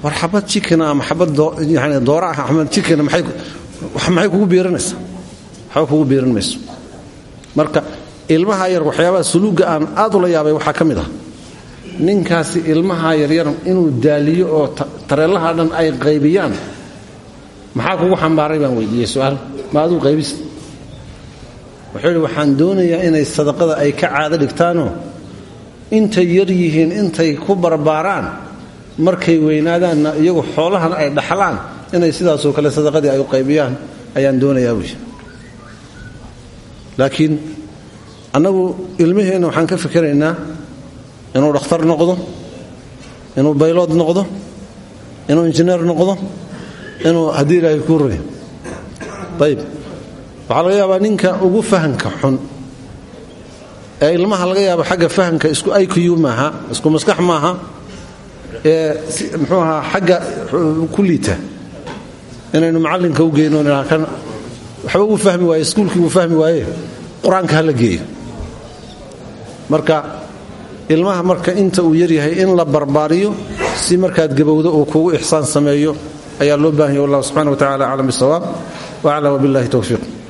war xabad jikina ama xabad doora ah ama jikina maxay kugu biirinaysaa waxba kugu biirin marka ilmaha yar waxyaabaha suluugga aan aad ula yaabay waxaa ka mid ah. Ninkaasi ilmaha yaryar inuu daaliyo oo tareellaha dhan ay qaybiyaan maxaa kugu xambaaray baan weydiiyey su'aal? Ma qaybis wuxuu yidhi waxaan doonayaa inay sadaqada ay ka caado dhigtaanoo intay yar yihiin intay ku barbaaraan markay weynaadaanna iyagu xoolahan ay dhaxlaan inay sidaasoo kale sadaqadii ay u qaybiyaan ayaan doonayaa buy laakiin annagu ilmiheenna waxaan ka fikiraynaa inuu dhakhtar noqdo inuu baylood noqdo inuu injineer noqdo inuu haddii ilaahay kuu roya ayib waxaa laga yaabaa ninka ugu fahanka xun ee ilmaha laga yaaba xagga fahamka isku iq maaha isku maskax maaha ee mxuu ahaa xagga ku liita. Inaynu macallinka u geyno kan waxba uu fahmi waaye iskuulkii uu fahmi waaye qur'aanka geeyo. Marka ilmaha marka inta uu yaryahay in la barbaariyo si markaad gabowdo uu kugu ixsaan sameeyo ayaa loo baahanya wallah subxana wa tacala aclam bisawaab. Wacla wabillahi towfiiq